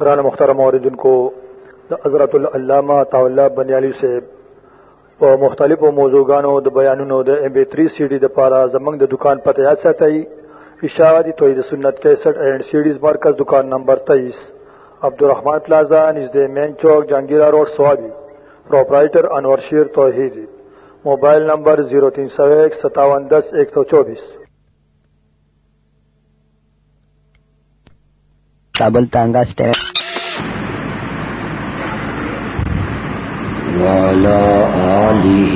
گران محترم عوردن کو حضرت العلامہ طاولہ بنیالی سے په مختلفو موضوعګانو د بیانونو د ام بي 3 سي ډي د پاره زمنګ د دکان پته یاد ساتي اشاعتی توحید سنت 61 اینڈ سیډیز مرکز دکان نمبر 23 عبدالرحمن پلازا نزد مین چوک Jahangira road, Swabi proprietor Anwar Sher Tauheed, mobile number 03015710124 Kabul تانگا state وعلى آله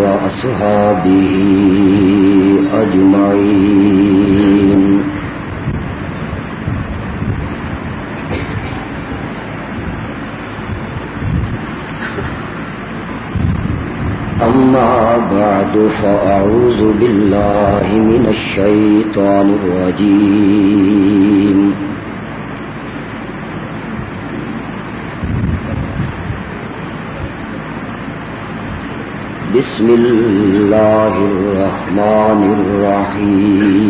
وأصحابه أجمعين. أما بعد فأعوذ بالله من الشيطان الرجيم. بسم الله الرحمن الرحيم.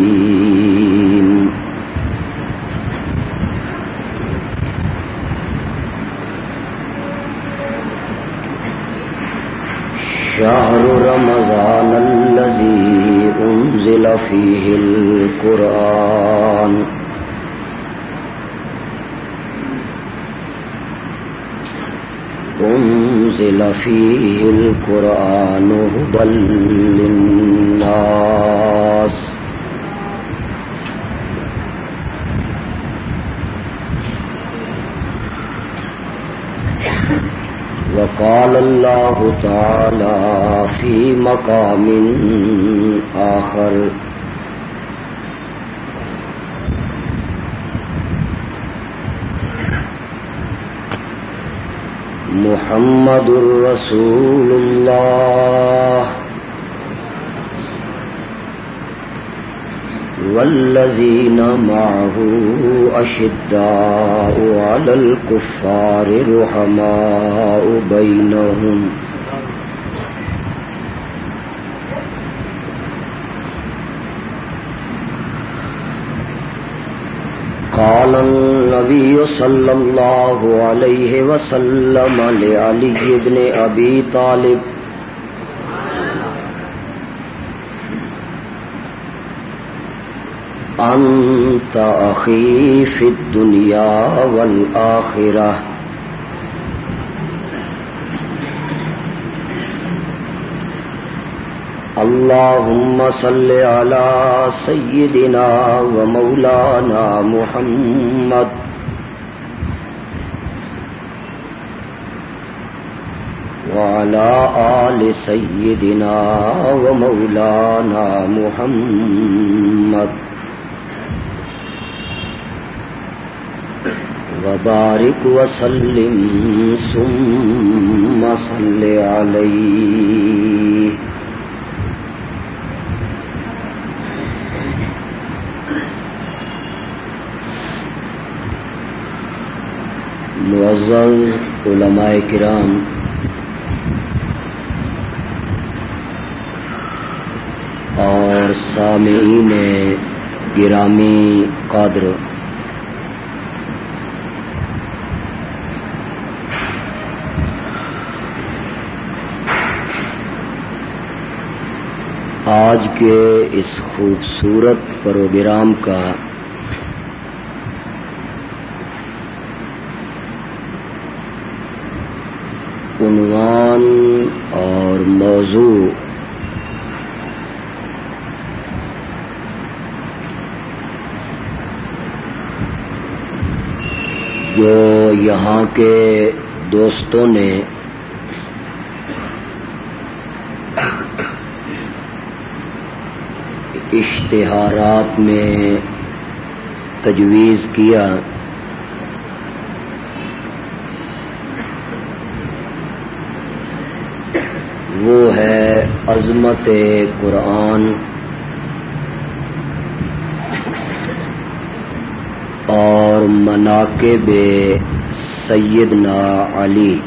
شهر رمضان الذي أنزل فيه القرآن. أنزل فيه القرآن هدى للناس. وقال الله تعالى في مقام آخر محمد الرسول الله والذين معه أشداء على الكفار رحماء بينهم قال النبي صلى الله عليه وسلم لعلي بن أبي طالب. أنت أخي في الدنيا والآخرة. اللهم صل على سيدنا ومولانا محمد. وعلى آل سيدنا ومولانا محمد. وبارك وسلم ثم صل عليه. معزز علماء کرام اور سامعین گرامی قادر آج کے اس خوبصورت پروگرام کا عنوان اور موضوع جو یہاں کے دوستوں نے اشتہارات میں تجویز کیا وہ ہے عظمت قرآن اور مناقب سیدنا علی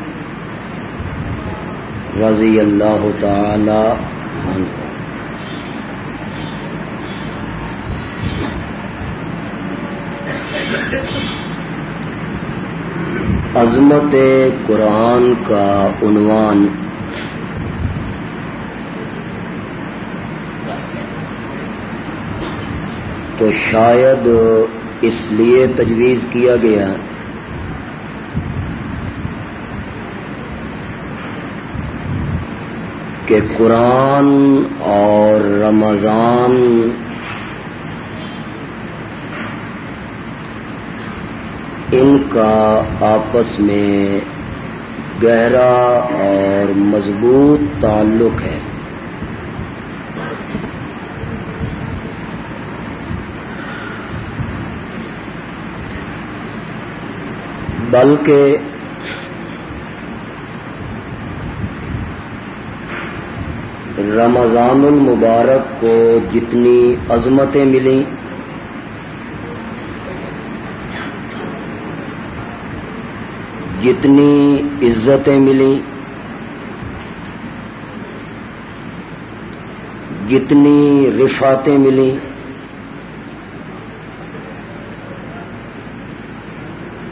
رضی اللہ تعالی عنہ۔ عظمت قرآن کا عنوان تو شاید اس لیے تجویز کیا گیا۔ کہ قرآن اور رمضان ان کا آپس میں گہرا اور مضبوط تعلق ہے۔ بلکہ رمضان المبارک کو جتنی عظمتیں ملیں جتنی عزتیں ملیں جتنی رفاتیں ملیں۔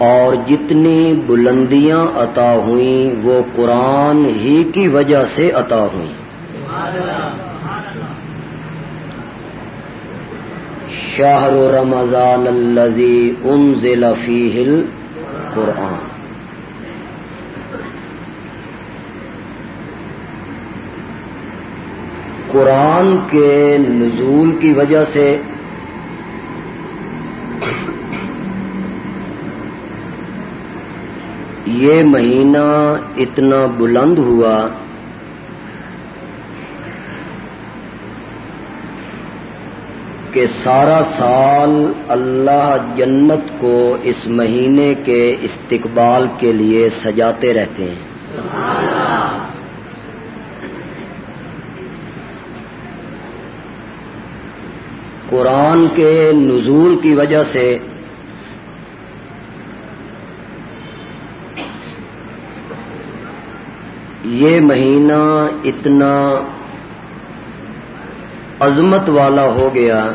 اور جتنی بلندیاں عطا ہوئیں، وہ قرآن ہی کی وجہ سے عطا ہوئیں۔ شاہر رمضان الزی انزل فیہ القرآن۔ قرآن کے نزول کی وجہ سے یہ مہینہ اتنا بلند ہوا کہ سارا سال اللہ جنت کو اس مہینے کے استقبال کے لیے سجاتے رہتے ہیں۔ قرآن کے نزول کی وجہ سے یہ مہینہ اتنا عظمت والا ہو گیا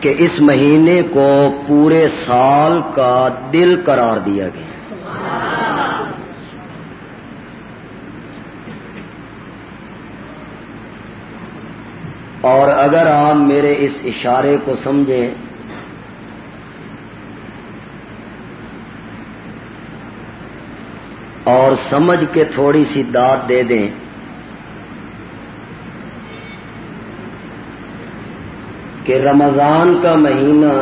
کہ اس مہینے کو پورے سال کا دل قرار دیا گیا۔ اور اگر آپ میرے اس اشارے کو سمجھیں اور سمجھ کے تھوڑی سی داد دے دیں۔ کہ رمضان کا مہینہ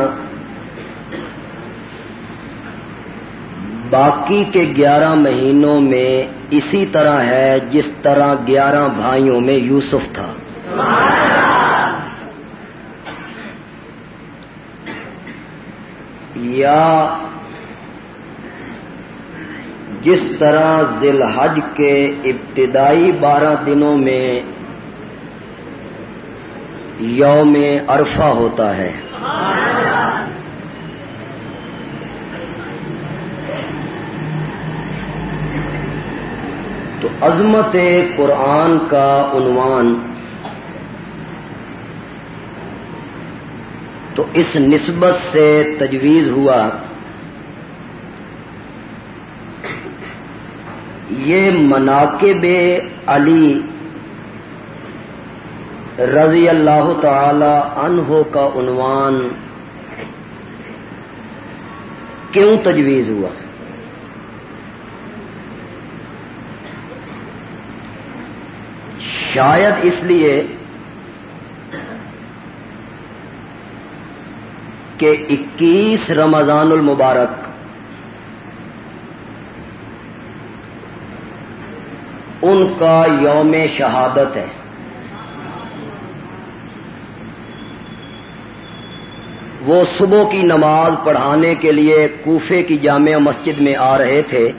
باقی کے گیارہ مہینوں میں اسی طرح ہے جس طرح گیارہ بھائیوں میں یوسف تھا۔ یا جس طرح ذیل حج کے ابتدائی بارہ دنوں میں یوم عرفہ ہوتا ہے۔ تو عظمت قرآن کا عنوان۔ تو اس نسبت سے تجویز ہوا۔ یہ مناقب علی رضی اللہ تعالی عنہ کا عنوان کیوں تجویز ہوا؟ شاید اس لیے کہ اکیس رمضان المبارک ان کا یوم شہادت ہے۔ وہ صبح کی نماز پڑھانے کے لیے کوفے کی جامع مسجد میں آ رہے تھے۔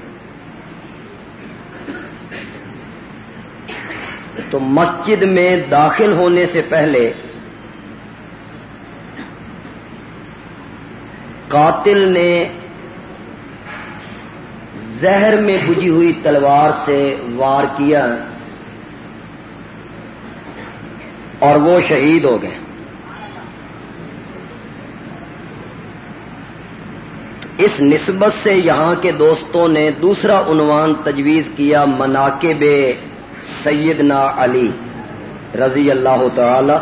تو مسجد میں داخل ہونے سے پہلے قاتل نے زہر میں بجی ہوئی تلوار سے وار کیا اور وہ شہید ہو گئے۔ اس نسبت سے یہاں کے دوستوں نے دوسرا عنوان تجویز کیا مناقب سیدنا علی رضی اللہ تعالی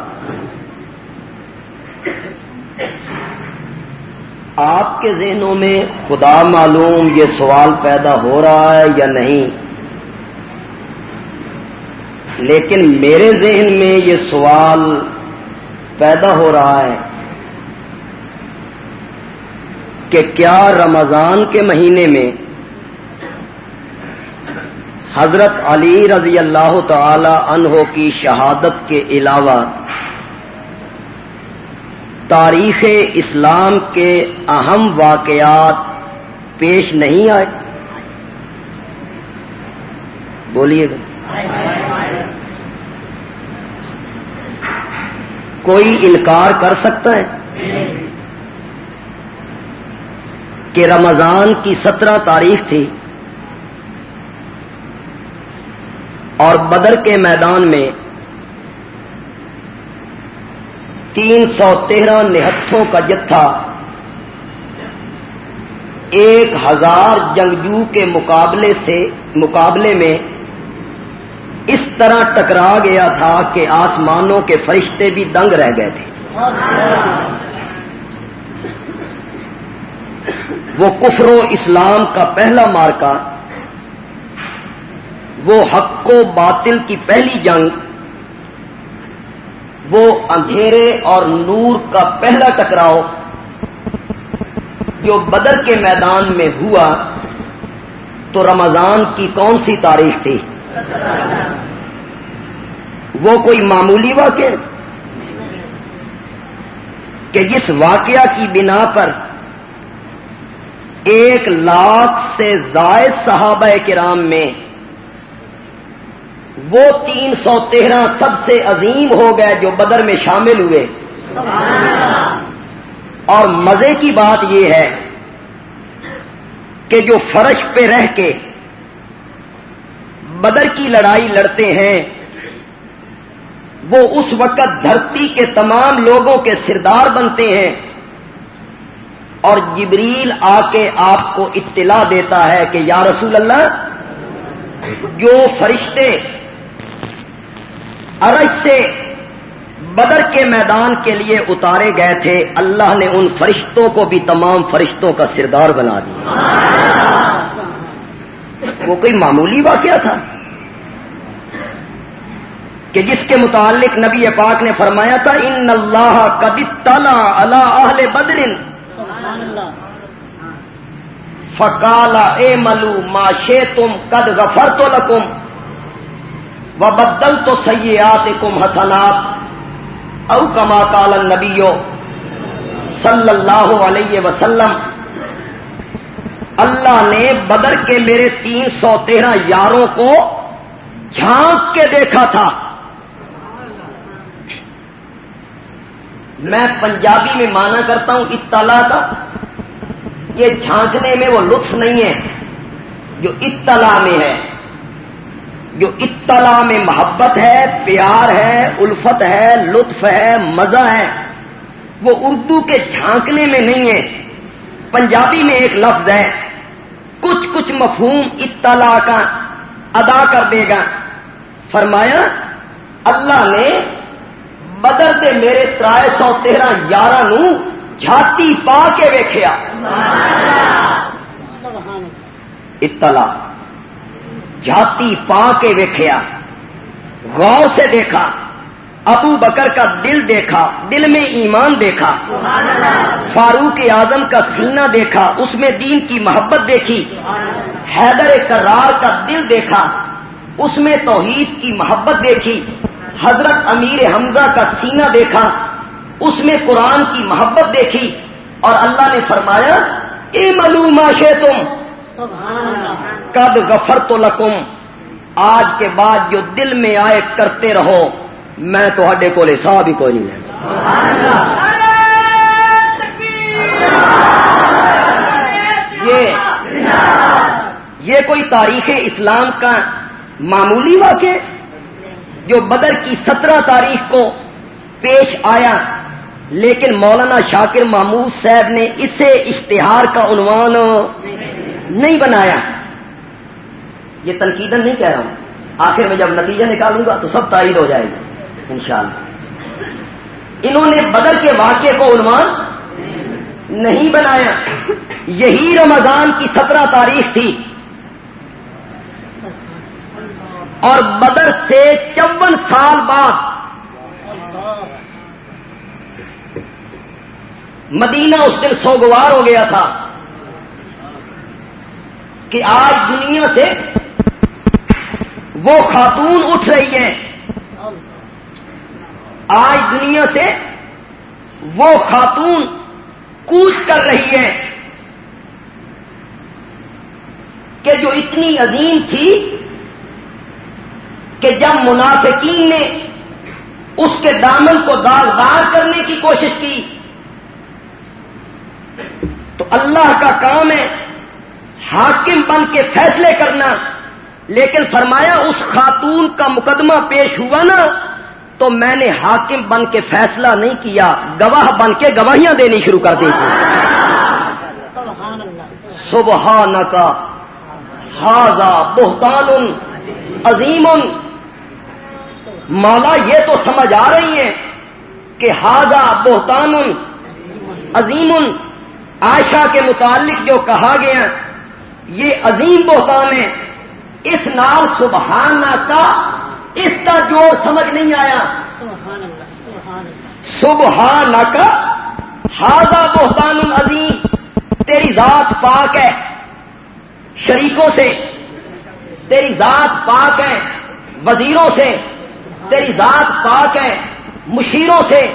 آپ کے ذہنوں میں خدا معلوم یہ سوال پیدا ہو رہا ہے یا نہیں؟ لیکن میرے ذہن میں یہ سوال پیدا ہو رہا ہے کہ کیا رمضان کے مہینے میں حضرت علی رضی اللہ تعالی عنہ کی شہادت کے علاوہ تاریخ اسلام کے اہم واقعات پیش نہیں آئے۔ بولیے۔ گا کوئی انکار کر سکتا ہے کہ رمضان کی سترہ تاریخ تھی اور بدر کے میدان میں تین سو تیرہ نہتوں کا جتھا ایک ہزار جنگجو کے مقابلے سے مقابلے میں اس طرح ٹکرا گیا تھا کہ آسمانوں کے فرشتے بھی دنگ رہ گئے تھے۔ وہ کفر و اسلام کا پہلا مارکا وہ حق و باطل کی پہلی جنگ وہ اندھیرے اور نور کا پہلا ٹکراؤ جو بدر کے میدان میں ہوا تو رمضان کی کون سی تاریخ تھی؟ وہ کوئی معمولی واقع کہ جس واقعہ کی بنا پر ایک لاکھ سے زائد صحابہ کرام میں وہ تین سو تیرہ سب سے عظیم ہو گئے جو بدر میں شامل ہوئے۔ اور مزے کی بات یہ ہے کہ جو فرش پہ رہ کے بدر کی لڑائی لڑتے ہیں، وہ اس وقت دھرتی کے تمام لوگوں کے سردار بنتے ہیں۔ اور جبریل آ کے آپ کو اطلاع دیتا ہے کہ یا رسول اللہ، جو فرشتے عرش سے بدر کے میدان کے لیے اتارے گئے تھے، اللہ نے ان فرشتوں کو بھی تمام فرشتوں کا سردار بنا دیا۔ وہ کوئی معمولی واقعہ تھا؟ کہ جس کے متعلق نبی پاک نے فرمایا تھا، ان اللہ کد تلا اللہ اہل بدرن فکالا اے ملو ماشے تم کد غفر تو لکم وہ بدل تو سیات کم حسنات او کما کال نبیو صلی اللہ علیہ وسلم اللہ نے بدر کے میرے تین سو تیرہ یاروں کو جھانک کے دیکھا تھا۔ میں پنجابی میں مانا کرتا ہوں اطلاع کا۔ یہ جھانکنے میں وہ لطف نہیں ہے جو اطلاع میں ہے۔ جو اطلاع میں محبت ہے پیار ہے الفت ہے لطف ہے مزہ ہے وہ اردو کے جھانکنے میں نہیں ہے۔ پنجابی میں ایک لفظ ہے کچھ کچھ مفہوم اطلاع کا ادا کر دے گا۔ فرمایا اللہ نے بدر دے میرے ترائے سو تیرہ یارہ نو جھاتی پا کے ویخیا اطلاع۔ جاتی پا کے ویکھیا، غور سے دیکھا، ابو بکر کا دل دیکھا، دل میں ایمان دیکھا، فاروق اعظم کا سینہ دیکھا، اس میں دین کی محبت دیکھی، حیدر کرار کا دل دیکھا، اس میں توحید کی محبت دیکھی، حضرت امیر حمزہ کا سینہ دیکھا، اس میں قرآن کی محبت دیکھی، اور اللہ نے فرمایا، اے ملوماشے تم کد غفر تو لکم۔ آج کے بعد جو دل میں آئے کرتے رہو، میں تو کو حساب ہی کوئی نہیں لینا۔ یہ یہ کوئی تاریخ اسلام کا معمولی واقع جو بدر کی سترہ تاریخ کو پیش آیا، لیکن مولانا شاکر محمود صاحب نے اسے اشتہار کا عنوان نہیں بنایا۔ یہ تنقیدن نہیں کہہ رہا ہوں۔ آخر میں جب نتیجہ نکالوں گا تو سب تائید ہو جائے گی، انشاءاللہ۔ انہوں نے بدر کے واقعے کو عنوان نہیں بنایا۔ یہی رمضان کی سترہ تاریخ تھی۔ اور بدر سے چون سال بعد مدینہ اس دن سوگوار ہو گیا تھا۔ کہ آج دنیا سے وہ خاتون اٹھ رہی ہیں۔ آج دنیا سے وہ خاتون کوچ کر رہی ہے کہ جو اتنی عظیم تھی کہ جب منافقین نے اس کے دامن کو داغدار کرنے کی کوشش کی تو اللہ کا کام ہے حاکم بن کے فیصلے کرنا، لیکن فرمایا اس خاتون کا مقدمہ پیش ہوا نا، تو میں نے حاکم بن کے فیصلہ نہیں کیا، گواہ بن کے گواہیاں دینی شروع کر دی تھی۔ سبحان کا ہاضا بہتان عظیم مولا، یہ تو سمجھ آ رہی ہیں کہ ہاضا بہتان عظیم عائشہ کے متعلق جو کہا گیا یہ عظیم بہتان ہے۔ اس نام سبحانہ کا اس کا جوڑ سمجھ نہیں آیا۔ سبحانہ کا ہاضا بہتان عظیم تیری ذات پاک ہے۔ شریکوں سے تیری ذات پاک ہے۔ وزیروں سے تیری ذات پاک ہے۔ مشیروں سے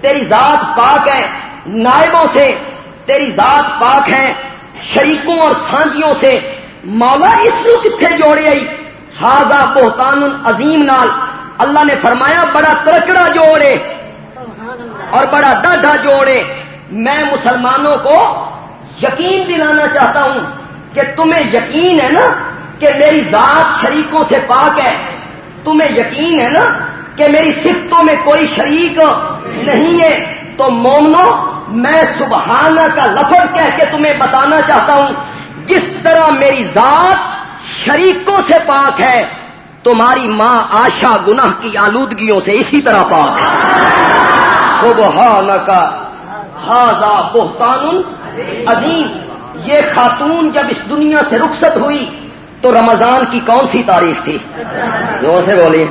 تیری ذات پاک ہے۔ نائبوں سے تیری ذات پاک ہے۔ شریکوں اور سانجیوں سے، مولا اس کو کتنے جوڑے آئی؟ ہاضا بہتان عظیم نال۔ اللہ نے فرمایا، بڑا کرکڑا جوڑے۔ اور بڑا ڈاڈا جوڑے۔ میں مسلمانوں کو یقین دلانا چاہتا ہوں کہ تمہیں یقین ہے نا کہ میری ذات شریکوں سے پاک ہے۔ تمہیں یقین ہے نا کہ میری صفتوں میں کوئی شریک نہیں ہے۔ تو مومنو میں سبحانہ کا لفظ کہہ کے تمہیں بتانا چاہتا ہوں، جس طرح میری ذات شریکوں سے پاک ہے، تمہاری ماں آشا گناہ کی آلودگیوں سے اسی طرح پاک ہے۔ سبحانہ کا ہاضا بہتان عظیم۔ یہ خاتون جب اس دنیا سے رخصت ہوئی، تو رمضان کی کون سی تاریخ تھی؟ جو سے بولی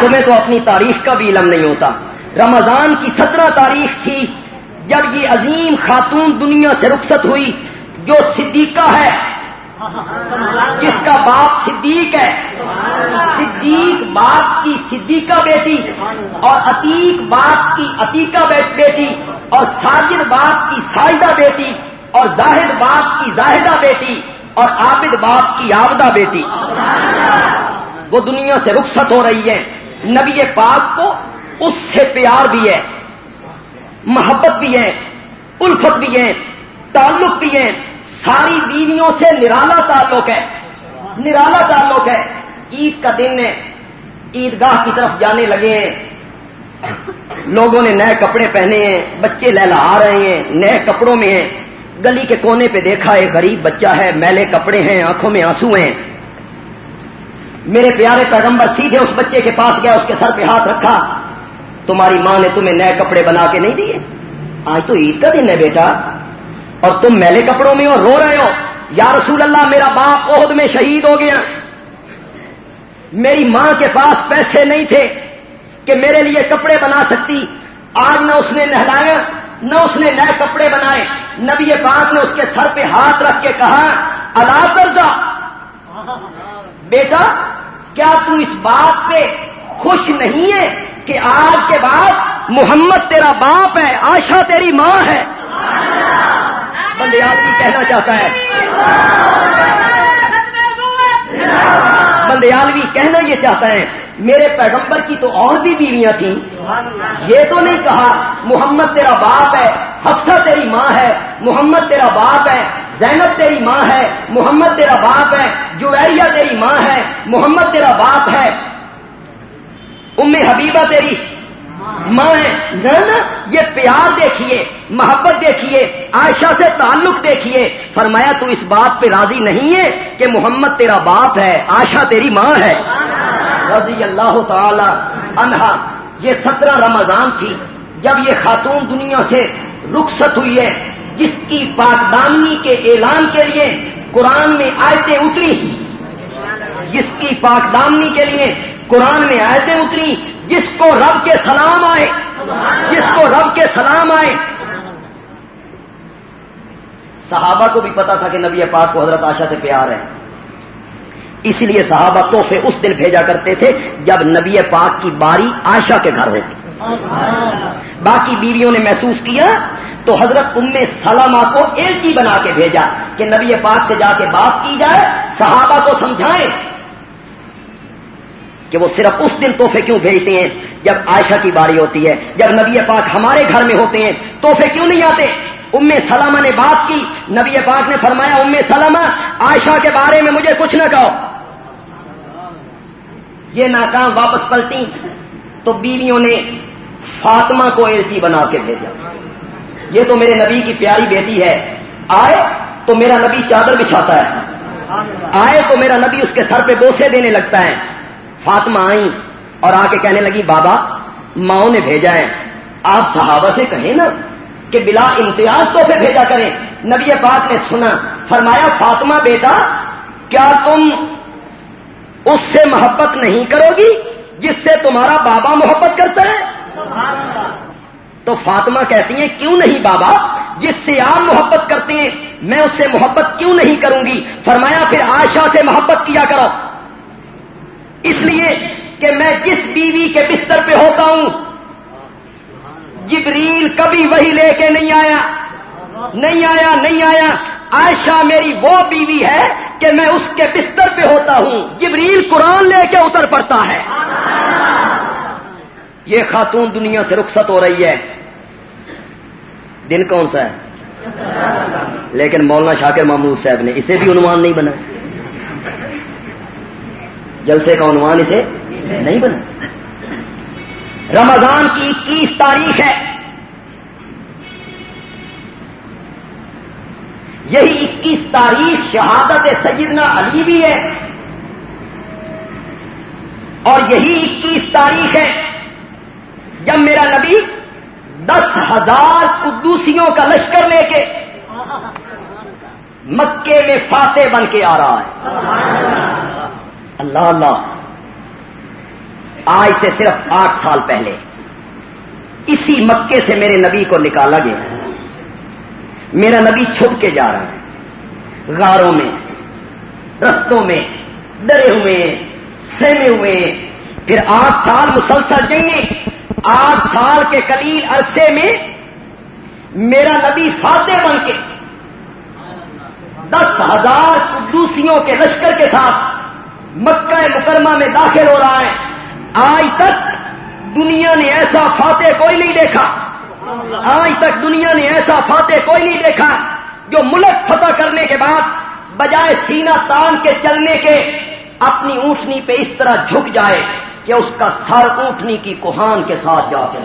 تمہیں تو اپنی تاریخ کا بھی علم نہیں ہوتا۔ رمضان کی سترہ تاریخ تھی جب یہ عظیم خاتون دنیا سے رخصت ہوئی، جو صدیقہ ہے، جس کا باپ صدیق ہے، صدیق باپ کی صدیقہ بیٹی اور عتیق باپ کی عتیقہ بیٹی اور ساجد باپ کی ساجدہ بیٹی اور زاہد باپ کی زاہدہ بیٹی اور عابد باپ کی آبدہ بیٹی۔ وہ دنیا سے رخصت ہو رہی ہے۔ نبی پاک کو اس سے پیار بھی ہے۔ محبت بھی ہے، الفت بھی ہے، تعلق بھی ہے۔ ساری بیویوں سے نرالا تعلق ہے۔ نرالا تعلق ہے۔ عید کا دن ہے۔ عیدگاہ کی طرف جانے لگے ہیں۔ لوگوں نے نئے کپڑے پہنے ہیں۔ بچے لہلا آ رہے ہیں۔ نئے کپڑوں میں ہیں۔ گلی کے کونے پہ دیکھا ایک غریب بچہ ہے۔ میلے کپڑے ہیں، آنکھوں میں آنسو ہیں۔ میرے پیارے پیغمبر سیدھے اس بچے کے پاس گیا، اس کے سر پہ ہاتھ رکھا۔ تمہاری ماں نے تمہیں نئے کپڑے بنا کے نہیں دیے؟ آج تو عید کا دن ہے بیٹا۔ اور تم میلے کپڑوں میں ہو رو رہے ہو۔ یا رسول اللہ، میرا باپ عہد میں شہید ہو گیا۔ میری ماں کے پاس پیسے نہیں تھے کہ میرے لیے کپڑے بنا سکتی۔ آج نہ اس نے نہلایا، نہ اس نے نئے کپڑے بنائے۔ نبی پاک نے اس کے سر پہ ہاتھ رکھ کے کہا ادا کر جا بیٹا، کیا تم اس بات پہ خوش نہیں ہے؟ کہ آج کے بعد محمد تیرا باپ ہے آشا تیری ماں ہے۔ بندیالوی کہنا چاہتا ہے۔ بندیالوی کہنا یہ چاہتا ہے، میرے پیغمبر کی تو اور بھی بیویاں تھیں۔ یہ تو نہیں کہا، محمد تیرا باپ ہے، حفصہ تیری ماں ہے، محمد تیرا باپ ہے، زینب تیری ماں ہے، محمد تیرا باپ ہے، جویریہ تیری ماں ہے، محمد تیرا باپ ہے۔ ام حبیبہ تیری ماں ہے۔ نا یہ پیار دیکھیے، محبت دیکھیے، عائشہ سے تعلق دیکھیے۔ فرمایا تو اس بات پہ راضی نہیں ہے کہ محمد تیرا باپ ہے، عائشہ تیری ماں ہے۔ رضی اللہ تعالی انہا یہ سترہ رمضان تھی، جب یہ خاتون دنیا سے رخصت ہوئی ہے، جس کی پاکدانی کے اعلان کے لیے قرآن میں آیتیں اتری۔ جس کی پاک دامنی کے لیے قرآن میں آیتیں اتری، جس کو رب کے سلام آئے، جس کو رب کے سلام آئے۔ صحابہ کو بھی پتا تھا کہ نبی پاک کو حضرت آشا سے پیار ہے۔ اس لیے صحابہ تحفے اس دن بھیجا کرتے تھے جب نبی پاک کی باری آشا کے گھر ہوتی باقی بیویوں نے محسوس کیا تو حضرت ام سلامہ کو ایل بنا کے بھیجا کہ نبی پاک سے جا کے بات کی جائے، صحابہ کو سمجھائیں۔ کہ وہ صرف اس دن تحفے کیوں بھیجتے ہیں جب عائشہ کی باری ہوتی ہے، جب نبی پاک ہمارے گھر میں ہوتے ہیں، تحفے کیوں نہیں آتے؟ ام سلامہ نے بات کی، نبی پاک نے فرمایا، ام سلامہ عائشہ کے بارے میں مجھے کچھ نہ کہو۔ یہ ناکام واپس پلٹی تو بیویوں نے فاطمہ کو ایسی بنا کے بھیجا۔ یہ تو میرے نبی کی پیاری بیٹی ہے۔ آئے تو میرا نبی چادر بچھاتا ہے۔ آئے تو میرا نبی اس کے سر پہ بوسے دینے لگتا ہے۔ فاطمہ آئی اور آ کے کہنے لگی، بابا، ماؤں نے بھیجا ہے۔ آپ صحابہ سے کہیں نا کہ بلا امتیاز تو پھر بھیجا کریں۔ نبی پاک نے سنا، فرمایا، فاطمہ بیٹا، کیا تم اس سے محبت نہیں کرو گی جس سے تمہارا بابا محبت کرتا ہے؟ تو فاطمہ کہتی ہیں، کیوں نہیں بابا؟ جس سے آپ محبت کرتے ہیں، میں اس سے محبت کیوں نہیں کروں گی؟ فرمایا، پھر آشا سے محبت کیا کرو۔ اس لیے کہ میں جس بیوی کے بستر پہ ہوتا ہوں، جبریل کبھی وہی لے کے نہیں آیا۔ نہیں آیا نہیں آیا۔ عائشہ میری وہ بیوی ہے کہ میں اس کے بستر پہ ہوتا ہوں۔ جبریل قرآن لے کے اتر پڑتا ہے۔ یہ خاتون دنیا سے رخصت ہو رہی ہے۔ دن کون سا ہے؟ لیکن مولانا شاکر محمود صاحب نے اسے بھی عنوان نہیں بنا جلسے کا عنوان اسے نہیں بنا۔ رمضان کی اکیس تاریخ ہے۔ یہی اکیس تاریخ شہادت سیدنا علی بھی ہے۔ اور یہی اکیس تاریخ ہے جب میرا نبی دس ہزار قدوسیوں کا لشکر لے کے مکے میں فاتح بن کے آ رہا ہے۔ اللہ اللہ آج سے صرف آٹھ سال پہلے اسی مکے سے میرے نبی کو نکالا گیا میرا نبی چھپ کے جا رہا ہے۔ غاروں میں، رستوں میں ڈرے ہوئے سہمے ہوئے۔ پھر آٹھ سال مسلسل جنگیں۔ آٹھ سال کے قلیل عرصے میں میرا نبی فاتح بن کے دس ہزار قدوسیوں کے لشکر کے ساتھ مکہ مکرمہ میں داخل ہو رہا ہے۔ آج تک دنیا نے ایسا فاتح کوئی نہیں دیکھا۔ آج تک دنیا نے ایسا فاتح کوئی نہیں دیکھا جو ملک فتح کرنے کے بعد بجائے سینہ تان کے چلنے کے اپنی اونٹنی پہ اس طرح جھک جائے کہ اس کا سر اونٹنی کی کوہان کے ساتھ جا کے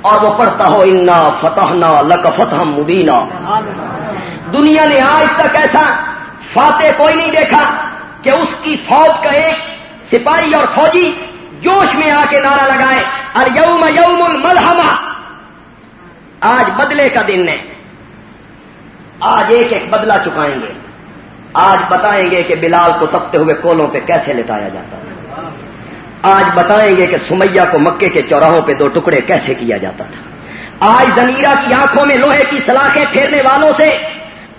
اور وہ پڑھتا ہو، انا فتح نہ لک فتح مبینہ دنیا نے آج تک ایسا فاتح کوئی نہیں دیکھا کہ اس کی فوج کا ایک سپاہی اور فوجی جوش میں آ کے نعرہ لگائے اور یوم یوم الملحمہ۔ آج بدلے کا دن ہے۔ آج ایک ایک بدلہ چکائیں گے۔ آج بتائیں گے کہ بلال کو تپتے ہوئے کولوں پہ کیسے لٹایا جاتا ہے آج بتائیں گے کہ سمیہ کو مکے کے چوراہوں پہ دو ٹکڑے کیسے کیا جاتا تھا۔ آج زنیرا کی آنکھوں میں لوہے کی سلاخیں پھیرنے والوں سے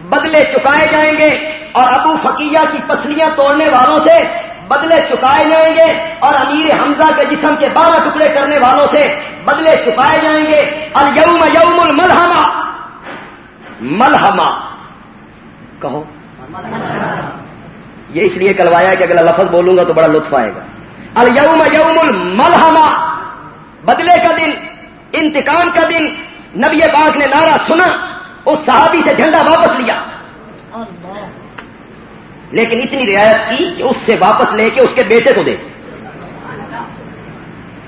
بدلے چکائے جائیں گے اور ابو فقیہ کی پسلیاں توڑنے والوں سے بدلے چکائے جائیں گے اور امیر حمزہ کے جسم کے بارہ ٹکڑے کرنے والوں سے بدلے چکائے جائیں گے۔ اور یوم یوم الملحما ملحما کہو۔ یہ اس لیے کلوایا کہ اگر لفظ بولوں گا تو بڑا لطف آئے گا۔ الوم یوم الملحما بدلے کا دن، انتقام کا دن، نبی پاک نے نعرہ سنا۔ اس صحابی سے جھنڈا واپس لیا۔ لیکن اتنی رعایت کی کہ اس سے واپس لے کے اس کے بیٹے کو دے۔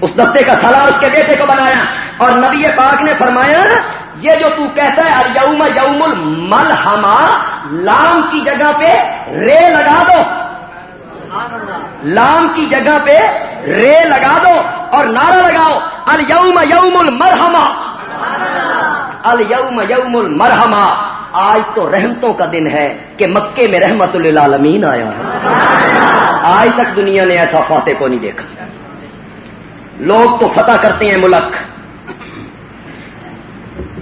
اس دستے کا سالار اس کے بیٹے کو بنایا۔ اور نبی پاک نے فرمایا یہ جو تو کہتا ہے یوم یوم المل لام کی جگہ پہ رے لگا دو۔ لام کی جگہ پہ رے لگا دو اور نعرہ لگاؤ۔ الوم یوم المرحما الوم یوم المرحما آج تو رحمتوں کا دن ہے کہ مکے میں رحمت للعالمین آیا ہے۔ آج تک دنیا نے ایسا فاتح کو نہیں دیکھا۔ لوگ تو فتح کرتے ہیں ملک۔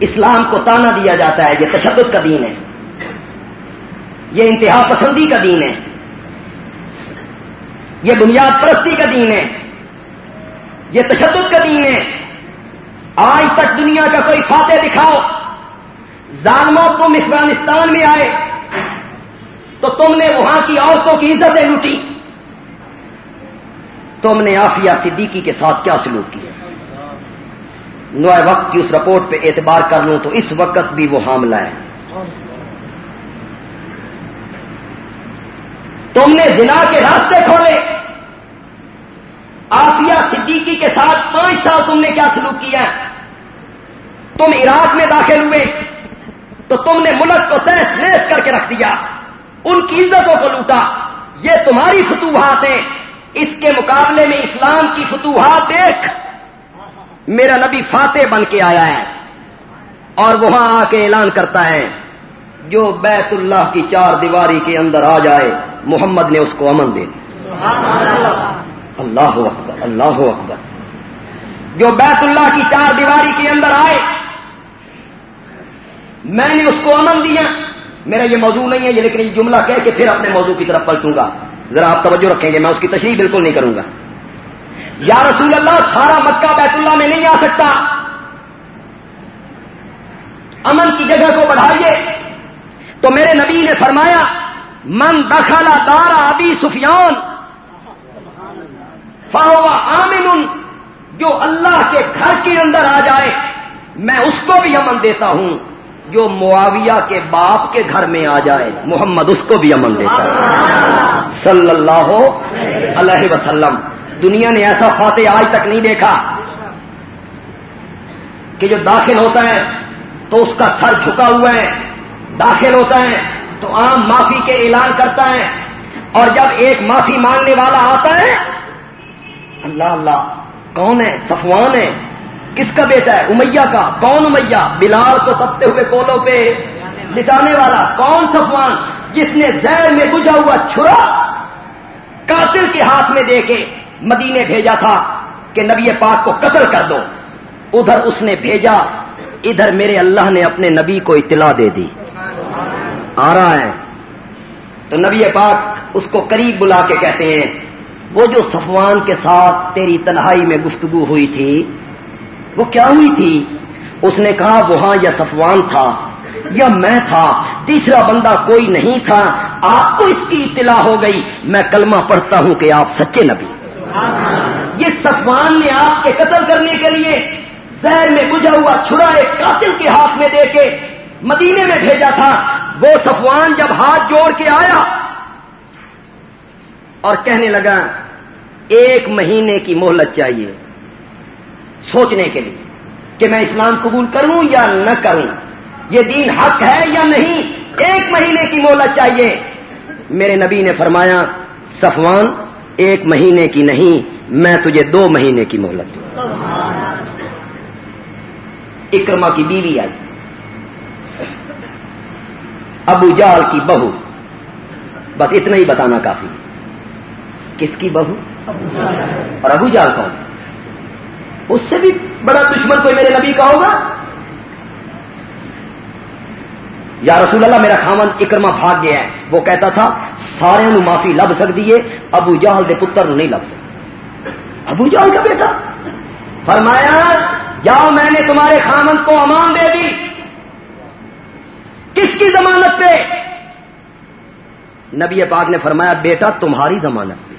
اسلام کو تانا دیا جاتا ہے، یہ تشدد کا دین ہے۔ یہ انتہا پسندی کا دین ہے۔ یہ بنیاد پرستی کا دین ہے۔ یہ تشدد کا دین ہے۔ آج تک دنیا کا کوئی فاتح دکھاؤ۔ ظالموں تم افغانستان میں آئے۔ تو تم نے وہاں کی عورتوں کی عزتیں لوٹی تم نے آفیہ صدیقی کے ساتھ کیا سلوک کیا۔ نوائے وقت کی اس رپورٹ پہ اعتبار کر لوں تو اس وقت بھی وہ حاملہ ہے۔ تم نے زنا کے راستے کھولے۔ آفیہ صدیقی کے ساتھ پانچ سال تم نے کیا سلوک کیا تم عراق میں داخل ہوئے، تو تم نے ملک کو تیس نیس کر کے رکھ دیا، ان کی عزتوں کو لوٹا، یہ تمہاری فتوحات ہیں اس کے مقابلے میں اسلام کی فتوحات دیکھ میرا نبی فاتح بن کے آیا ہے، اور وہاں آ کے اعلان کرتا ہے، جو بیت اللہ کی چار دیواری کے اندر آ جائے، محمد نے اس کو امن دے دی۔ اللہ اکبر اللہ اکبر۔ جو بیت اللہ کی چار دیواری کے اندر آئے، میں نے اس کو امن دیا۔ میرا یہ موضوع نہیں ہے یہ لیکن یہ جملہ کہہ کے پھر اپنے موضوع کی طرف پلٹوں گا۔ ذرا آپ توجہ رکھیں گے، میں اس کی تشریح بالکل نہیں کروں گا۔ یا رسول اللہ، سارا مکہ بیت اللہ میں نہیں آ سکتا۔ امن کی جگہ کو بڑھائیے۔ تو میرے نبی نے فرمایا، من دخلا دارا ابی سفیان فاوا آمن جو اللہ کے گھر کے اندر آ جائے، میں اس کو بھی امن دیتا ہوں، جو معاویہ کے باپ کے گھر میں آ جائے، محمد اس کو بھی امن دیتا ہے۔ صلی اللہ علیہ وسلم۔ دنیا نے ایسا فاتح آج تک نہیں دیکھا کہ جو داخل ہوتا ہے تو اس کا سر جھکا ہوا ہے، داخل ہوتا ہے تو عام معافی کے اعلان کرتا ہے، اور جب ایک معافی مانگنے والا آتا ہے اللہ اللہ، کون ہے؟ صفوان ہے۔ کس کا بیٹا ہے؟ امیہ کا۔ کون امیہ؟ بلال کو تپتے ہوئے کولوں پہ لٹانے والا۔ کون صفوان؟ جس نے زہر میں بجھا ہوا چھرا قاتل کے ہاتھ میں دے کے مدینے بھیجا تھا کہ نبی پاک کو قتل کر دو۔ ادھر اس نے بھیجا، ادھر میرے اللہ نے اپنے نبی کو اطلاع دے دی۔ آ رہا ہے۔ تو نبی پاک اس کو قریب بلا کے کہتے ہیں وہ جو صفوان کے ساتھ تیری تنہائی میں گفتگو ہوئی تھی، وہ کیا ہوئی تھی؟ اس نے کہا وہاں یا صفوان تھا، یا میں تھا، تیسرا بندہ کوئی نہیں تھا، آپ کو اس کی اطلاع ہو گئی، میں کلمہ پڑھتا ہوں کہ آپ سچے نبی۔ یہ صفوان نے آپ کے قتل کرنے کے لیے زہر میں بجھا ہوا چھڑا ایک قاتل کے ہاتھ میں دے کے مدینے میں بھیجا تھا۔ وہ صفوان جب ہاتھ جوڑ کے آیا اور کہنے لگا، ایک مہینے کی مہلت چاہیے سوچنے کے لیے کہ میں اسلام قبول کروں یا نہ کروں۔ یہ دین حق ہے یا نہیں؟ ایک مہینے کی مہلت چاہیے۔ میرے نبی نے فرمایا، صفوان، ایک مہینے کی نہیں، میں تجھے دو مہینے کی مہلت دوں۔ اکرما کی بیوی آئی۔ ابو جال کی بہو۔ بس اتنا ہی بتانا کافی ہے۔ کس کی بہو؟ اور ابو جال کون اس سے بھی بڑا دشمن کوئی میرے نبی کا ہوگا؟ یا رسول اللہ، میرا خامن اکرما بھاگ گیا ہے۔ وہ کہتا تھا، سارے نو معافی لب سکتی ہے، ابو جہل دے پتر نہیں لب سکتی ابو جہل کا بیٹا۔ فرمایا جاؤ میں نے تمہارے خامن کو امان دے دی۔ کس کی ضمانت پہ؟ نبی پاک نے فرمایا، بیٹا، تمہاری ضمانت پہ۔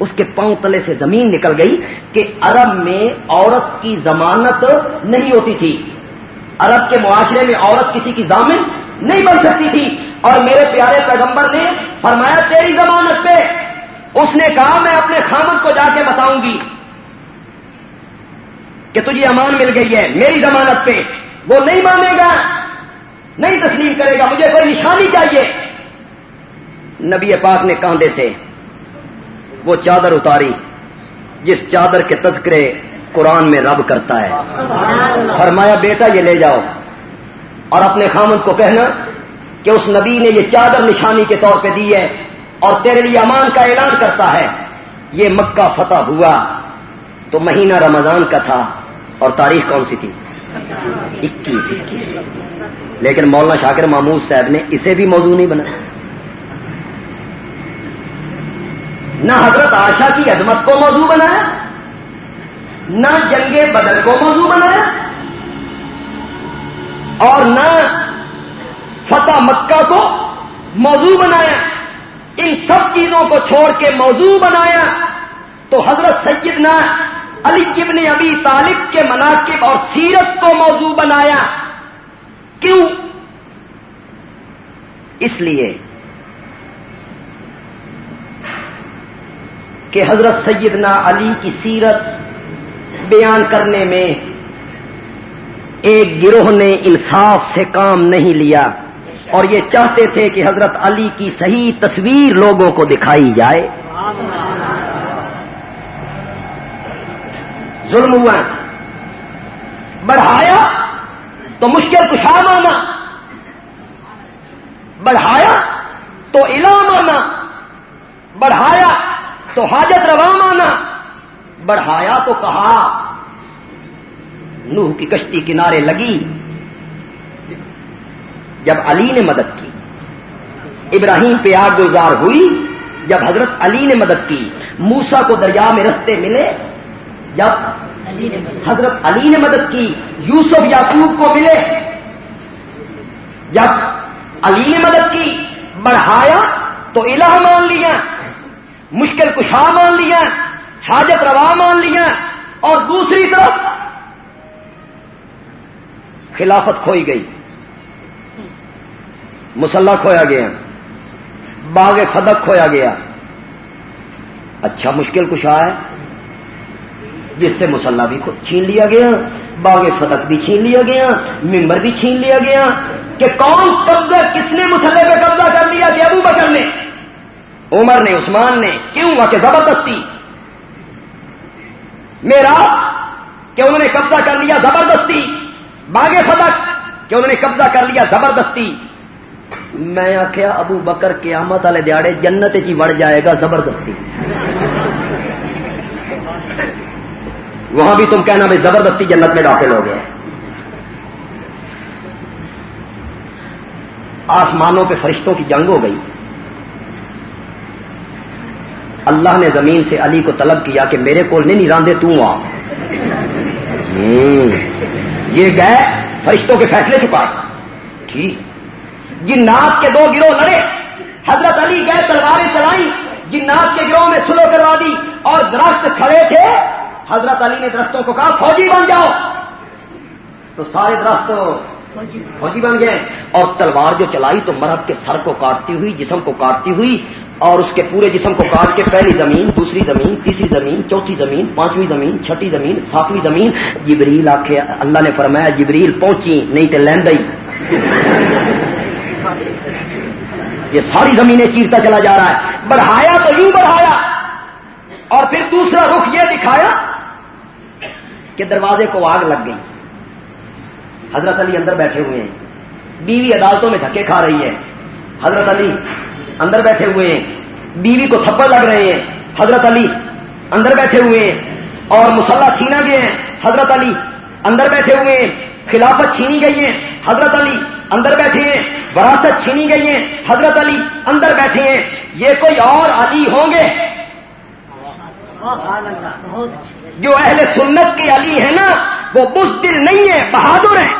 اس کے پاؤں تلے سے زمین نکل گئی کہ عرب میں عورت کی ضمانت نہیں ہوتی تھی۔ عرب کے معاشرے میں عورت کسی کی ضامن نہیں بن سکتی تھی۔ اور میرے پیارے پیغمبر نے فرمایا، تیری ضمانت پہ۔ اس نے کہا، میں اپنے خامد کو جا کے بتاؤں گی کہ تجھے امان مل گئی ہے، میری ضمانت پہ۔ وہ نہیں مانے گا، نہیں تسلیم کرے گا، مجھے کوئی نشانی چاہیے۔ نبی پاک نے کاندھے سے وہ چادر اتاری جس چادر کے تذکرے قرآن میں رب کرتا ہے۔ فرمایا بیٹا یہ لے جاؤ۔ اور اپنے خامد کو کہنا کہ اس نبی نے یہ چادر نشانی کے طور پہ دی ہے اور تیرے لیے امان کا اعلان کرتا ہے۔ یہ مکہ فتح ہوا۔ تو مہینہ رمضان کا تھا اور تاریخ کون سی تھی؟ اکیس اکیس۔ لیکن مولانا شاکر محمود صاحب نے اسے بھی موضوع نہیں بنا نہ حضرت آشا کی عظمت کو موضوع بنایا، نہ جنگ بدل کو موضوع بنایا، اور نہ فتح مکہ کو موضوع بنایا۔ ان سب چیزوں کو چھوڑ کے موضوع بنایا۔ تو حضرت سیدنا علی ابن ابی طالب کے مناقب اور سیرت کو موضوع بنایا۔ کیوں؟ اس لیے کہ حضرت سیدنا علی کی سیرت بیان کرنے میں ایک گروہ نے انصاف سے کام نہیں لیا اور یہ چاہتے تھے کہ حضرت علی کی صحیح تصویر لوگوں کو دکھائی جائے۔ ظلم ہوا۔ بڑھایا تو مشکل کشا مانا۔ بڑھایا تو علا مانا۔ بڑھایا تو حاجت روا مانا۔ بڑھایا تو کہا، نوح کی کشتی کنارے لگی۔ جب علی نے مدد کی، ابراہیم پہ آگ گزار ہوئی۔ جب حضرت علی نے مدد کی موسا کو دریا میں رستے ملے۔ جب حضرت علی نے مدد کی، یوسف یعقوب کو ملے۔ جب علی نے مدد کی، بڑھایا تو الہ مان لیا۔ مشکل کشا مان لیا، حاجت روا مان لیا، اور دوسری طرف خلافت کھوئی گئی۔ مسلح کھویا گیا، باغ فدق کھویا گیا۔ اچھا مشکل کشا ہے، جس سے مسلح بھی چھین لیا گیا، باغ فتق بھی چھین لیا گیا ممبر بھی چھین لیا گیا کہ کون قبضہ کس نے مسلح پہ قبضہ کر لیا کہ ابو بکر نے؟ عمر نے، عثمان نے کیوں کہ زبردستی؟ میرا کہ انہوں نے قبضہ کر لیا زبردستی باغ فتق کہ انہوں نے قبضہ کر لیا زبردستی۔ میں آخیا ابو بکر قیامت والے دیہڑے جنت چی وڑ جائے گا زبردستی۔ وہاں بھی تم کہنا بھائی زبردستی جنت میں داخل ہو گئے۔ آسمانوں پہ فرشتوں کی جنگ ہو گئی۔ اللہ نے زمین سے علی کو طلب کیا کہ میرے کو نہیں راندے تو آ۔ یہ گئے فرشتوں کے فیصلے چکا ٹھیک۔ جنات کے دو گروہ لڑے۔ حضرت علی گئے، تلواریں چلائی جنات کے گروہ میں سلو کروا دی اور درخت کھڑے تھے۔ حضرت علی نے درختوں کو کہا، فوجی بن جاؤ۔ تو سارے درخت فوجی بن گئے اور تلوار جو چلائی تو مرد کے سر کو کاٹتی ہوئی، جسم کو کاٹتی ہوئی اور اس کے پورے جسم کو کاٹ کے پہلی زمین، دوسری زمین، تیسری زمین، چوتھی زمین، پانچویں زمین، چھٹی زمین، ساتویں زمین۔ جبریل آخ اللہ نے فرمایا، جبریل پہنچی، نہیں تو لیند یہ ساری زمینیں چیرتا چلا جا رہا ہے۔ بڑھایا تو یوں بڑھایا۔ اور پھر دوسرا رخ یہ دکھایا کہ دروازے کو آگ لگ گئی۔ حضرت علی اندر بیٹھے ہوئے ہیں۔ بیوی عدالتوں میں دھکے کھا رہی ہے حضرت علی اندر بیٹھے ہوئے ہیں۔ بیوی کو تھپڑ لگ رہے ہیں۔ حضرت علی اندر بیٹھے ہوئے ہیں۔ اور مسلح چھینا گئے ہیں۔ حضرت علی اندر بیٹھے ہوئے ہیں۔ خلافت چھینی گئی ہے حضرت علی اندر بیٹھے ہیں۔ وراثت چھینی گئی ہے حضرت علی اندر بیٹھے ہیں۔ یہ کوئی اور علی ہوں گے؟ جو اہل سنت کے علی ہے نا۔ وہ بزدل نہیں ہے، بہادر ہیں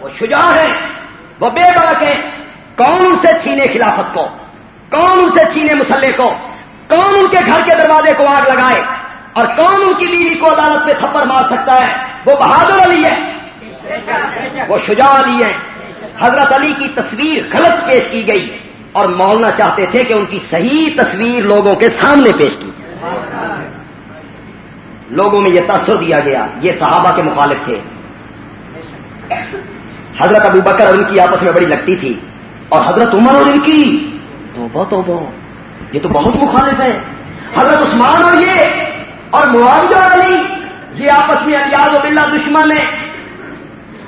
وہ شجاع ہیں وہ بے برک ہیں کون ان سے چھینے خلافت کو؟ کون ان سے چھینے مسلح کو؟ کون ان کے گھر کے دروازے کو آگ لگائے؟ اور کون ان کی بیوی کو عدالت میں تھپڑ مار سکتا ہے؟ وہ بہادر علی ہے۔ وہ شجاع علی ہے حضرت علی کی تصویر غلط پیش کی گئی۔ اور مولنا چاہتے تھے کہ ان کی صحیح تصویر لوگوں کے سامنے پیش کی لوگوں میں یہ تاثر دیا گیا، یہ صحابہ کے مخالف تھے۔ حضرت ابو بکر اور ان کی آپس میں بڑی لگتی تھی، اور حضرت عمر اور ان کی۔ تو تو یہ تو بہت مخالف ہے۔ حضرت عثمان اور یہ، اور معاوضہ علی۔ یہ آپس میں الیاز و بلّہ دشمن ہے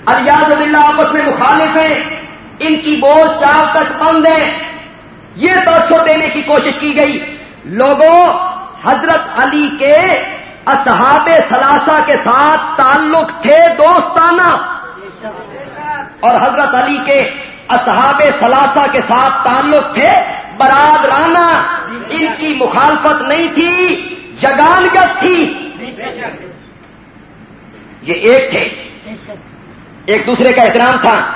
الیاز و بلّہ آپس میں مخالف ہیں۔ ان کی بول چال تک بند ہے۔ یہ تاثر دینے کی کوشش کی گئی۔ لوگوں، حضرت علی کے اصحاب ثلاثہ کے ساتھ تعلق تھے دوستانہ۔ اور حضرت علی کے اصحاب ثلاثہ کے ساتھ تعلق تھے برادرانہ۔ ان کی مخالفت نہیں تھی، جگانگت تھی۔ یہ ایک تھے۔ ایک دوسرے کا احترام تھا۔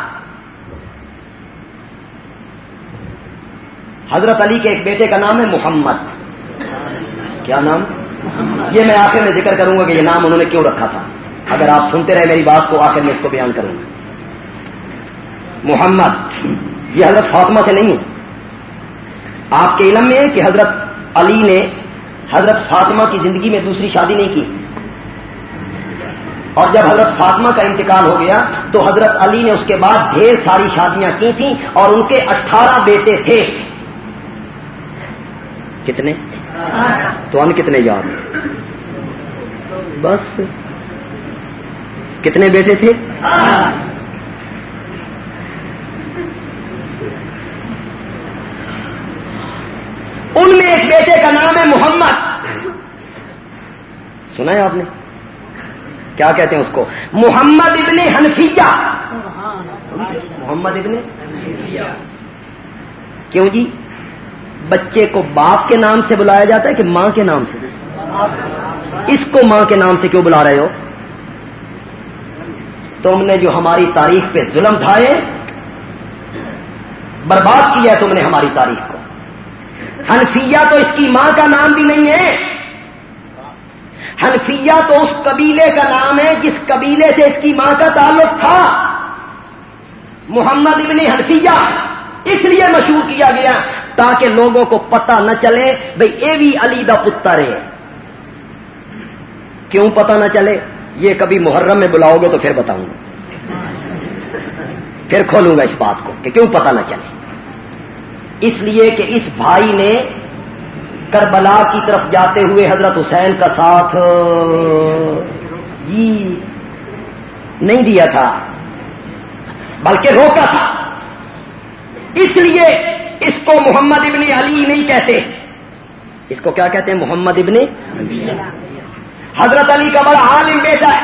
حضرت علی کے ایک بیٹے کا نام ہے محمد۔ کیا نام؟ یہ میں آخر میں ذکر کروں گا کہ یہ نام انہوں نے کیوں رکھا تھا۔ اگر آپ سنتے رہے میری بات کو، آخر میں اس کو بیان کروں گا۔ محمد، یہ حضرت فاطمہ سے نہیں ہے۔ آپ کے علم میں ہے کہ حضرت علی نے حضرت فاطمہ کی زندگی میں دوسری شادی نہیں کی۔ اور جب حضرت فاطمہ کا انتقال ہو گیا تو حضرت علی نے اس کے بعد ڈھیر ساری شادیاں کی تھیں اور ان کے اٹھارہ بیٹے تھے۔ کتنے؟ تو ان کتنے یاد بس. کتنے بیٹے تھے؟ ان میں ایک بیٹے کا نام ہے محمد. سنا ہے آپ نے؟ کیا کہتے ہیں اس کو؟ محمد ابن حنفیہ. محمد ابن کیوں جی؟ بچے کو باپ کے نام سے بلایا جاتا ہے کہ ماں کے نام سے؟ اس کو ماں کے نام سے کیوں بلا رہے ہو؟ تم نے جو ہماری تاریخ پہ ظلم ڈھائے، برباد کیا ہے تم نے ہماری تاریخ کو۔ حنفیہ تو اس کی ماں کا نام بھی نہیں ہے۔ حنفیہ تو اس قبیلے کا نام ہے جس قبیلے سے اس کی ماں کا تعلق تھا۔ محمد ابن حنفیہ، اس لیے مشہور کیا گیا۔ تاکہ لوگوں کو پتہ نہ چلے بھئی اے بھی علی دا پتر ہے کیوں پتہ نہ چلے؟ یہ کبھی محرم میں بلاؤ گے تو پھر بتاؤں گا۔ پھر کھولوں گا اس بات کو کہ کیوں پتہ نہ چلے۔ اس لیے کہ اس بھائی نے کربلا کی طرف جاتے ہوئے حضرت حسین کا ساتھ جی نہیں دیا تھا، بلکہ روکا تھا۔ اس لیے اس کو محمد ابن علی نہیں کہتے۔ اس کو کیا کہتے ہیں؟ محمد ابن حضرت علی کا بڑا عالم بیٹا ہے،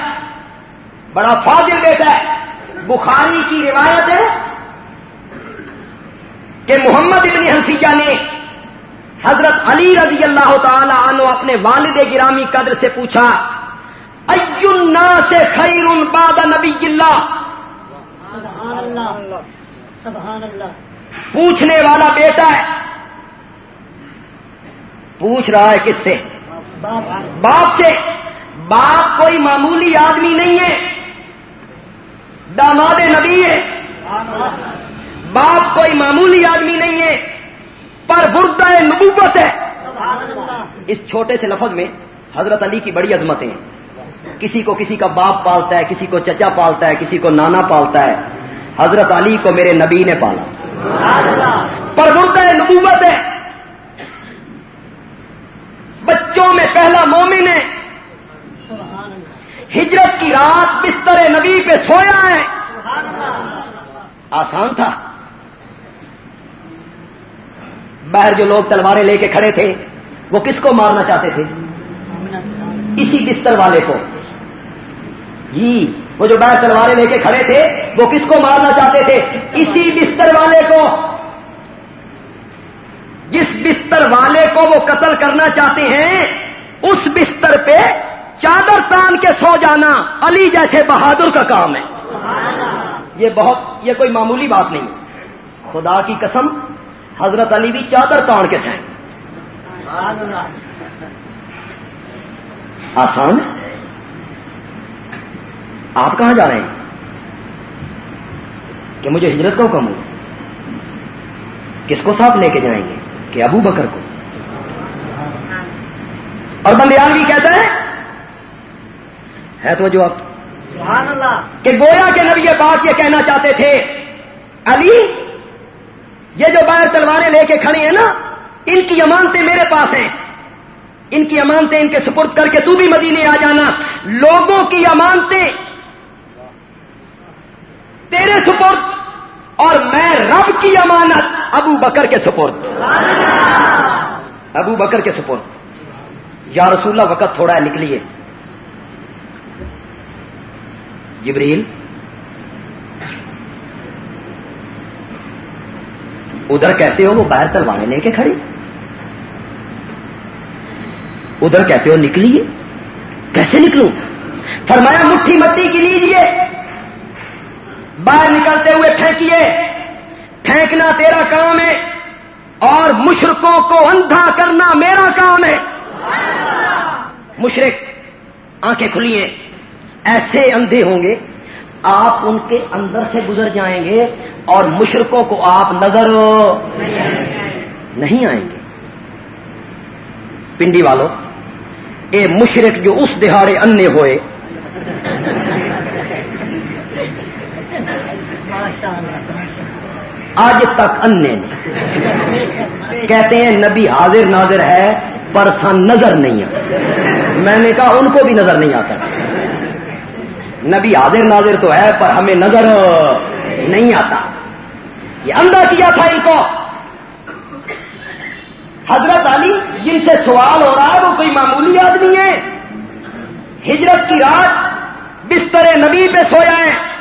بڑا فاضل بیٹا ہے۔ بخاری کی روایت ہے کہ محمد ابن حنفیہ نے حضرت علی رضی اللہ تعالی عنہ اپنے والد گرامی قدر سے پوچھا اینا سے خیر بعد نبی اللہ۔ پوچھنے والا بیٹا ہے۔ پوچھ رہا ہے کس سے؟ باپ سے۔ باپ کوئی معمولی آدمی نہیں ہے۔ داماد نبی ہے۔ باپ کوئی معمولی آدمی نہیں ہے۔ پر بردہ نبوت ہے۔ اس چھوٹے سے لفظ میں حضرت علی کی بڑی عظمتیں ہیں۔ کسی کو کسی کا باپ پالتا ہے، کسی کو چچا پالتا ہے، کسی کو نانا پالتا ہے۔ حضرت علی کو میرے نبی نے پالا۔ پر بردہ نبوت ہے۔ بچوں میں پہلا مومن ہے۔ ہجرت کی رات بستر نبی پہ سویا ہے۔ آسان تھا۔ باہر جو لوگ تلواریں لے کے کھڑے تھے، وہ کس کو مارنا چاہتے تھے؟ اسی بستر والے کو۔ جی وہ جو باہر تلواریں لے کے کھڑے تھے، وہ کس کو مارنا چاہتے تھے؟ اسی بستر والے کو۔ جس بستر والے کو وہ قتل کرنا چاہتے ہیں، اس بستر پہ چادر تان کے سو جانا۔ علی جیسے بہادر کا کام ہے۔ یہ بہت، یہ کوئی معمولی بات نہیں خدا کی قسم، حضرت علی بھی چادر تان کے سہیں آسان؟ آپ کہاں جا رہے ہیں؟ کہ مجھے ہجرت کا حکم ہو؟ کس کو ساتھ لے کے جائیں گے؟ کہ ابو بکر کو؟ اور بندیال بھی کہتا ہے ہے تو جو آپ کہ گویا کے نبی پاک یہ کہنا چاہتے تھے علی یہ جو باہر تلواریں لے کے کھڑی ہیں نا ان کی امانتیں میرے پاس ہیں۔ ان کی امانتیں ان کے سپرد کر کے تو بھی مدینے آ جانا۔ لوگوں کی امانتیں تیرے سپرد اور میں رب کی امانت ابو بکر کے سپرد۔ ابو بکر کے سپرد۔ یا رسول اللہ، وقت تھوڑا ہے، نکلیے۔ جبریل۔ ادھر کہتے ہو وہ باہر تلوانے لے کے کھڑی۔ ادھر کہتے ہو نکلیے۔ کیسے نکلوں؟ فرمایا، مٹھی مٹی کی لیجیے باہر نکلتے ہوئے پھینکیے۔ پھینکنا تیرا کام ہے اور مشرقوں کو اندھا کرنا میرا کام ہے۔ مشرق آنکھیں کھلی ہیں۔ ایسے اندھے ہوں گے، آپ ان کے اندر سے گزر جائیں گے اور مشرقوں کو آپ نظر نہیں آئیں گے۔ پنڈی والوں اے مشرق جو اس دہاڑے انے ہوئے آج تک انے کہتے ہیں، نبی حاضر ناظر ہے، پر سن نظر نہیں آتا۔ میں نے کہا، ان کو بھی نظر نہیں آتا۔ نبی حاضر ناظر تو ہے، پر ہمیں نظر نہیں آتا۔ یہ اندر کیا تھا ان کو؟ حضرت علی، جن سے سوال ہو رہا ہے، وہ کوئی معمولی آدمی ہے ہجرت کی رات بستر نبی پہ سویا ہے۔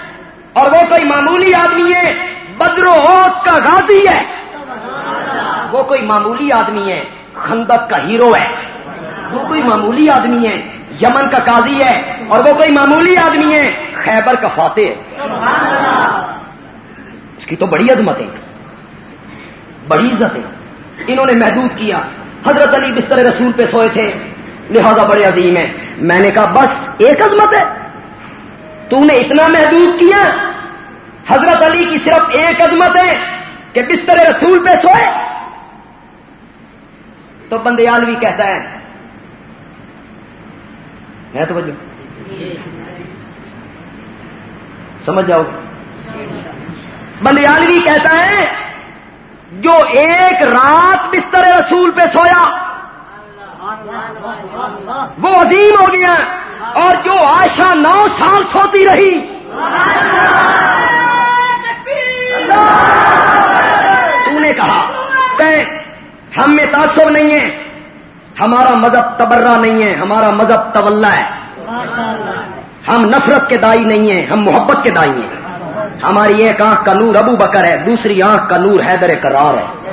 اور وہ کوئی معمولی آدمی ہے بدرو کا غازی ہے۔ وہ کوئی معمولی آدمی ہے، خندق کا ہیرو ہے۔ وہ کوئی معمولی آدمی ہے، یمن کا قاضی ہے۔ اور وہ کوئی معمولی آدمی ہے، خیبر کا فاتح ہے۔ اس کی تو بڑی عظمت ہے۔ بڑی عزت ہے۔ انہوں نے محدود کیا۔ حضرت علی بستر رسول پہ سوئے تھے۔ لہذا بڑے عظیم ہے میں نے کہا، بس ایک عظمت ہے۔ تو نے اتنا محدود کیا؟ حضرت علی کی صرف ایک عظمت ہے کہ بستر رسول پہ سوئے۔ تو بندیالوی کہتا ہے۔ ہے تو سمجھ جاؤ۔ بندیالوی کہتا ہے، جو ایک رات بستر رسول پہ سویا، وہ عظیم ہو گیا۔ اور جو آشا نو سال سوتی رہی۔ تو نے کہا، کہ ہم میں تعصب نہیں ہے، ہمارا مذہب تبرہ نہیں ہے، ہمارا مذہب طلّہ ہے۔ ہم نفرت کے دائی نہیں ہیں، ہم محبت کے دائی ہیں۔ ہماری ایک آنکھ کا نور ابو بکر ہے، دوسری آنکھ کا نور حیدر کرار ہے۔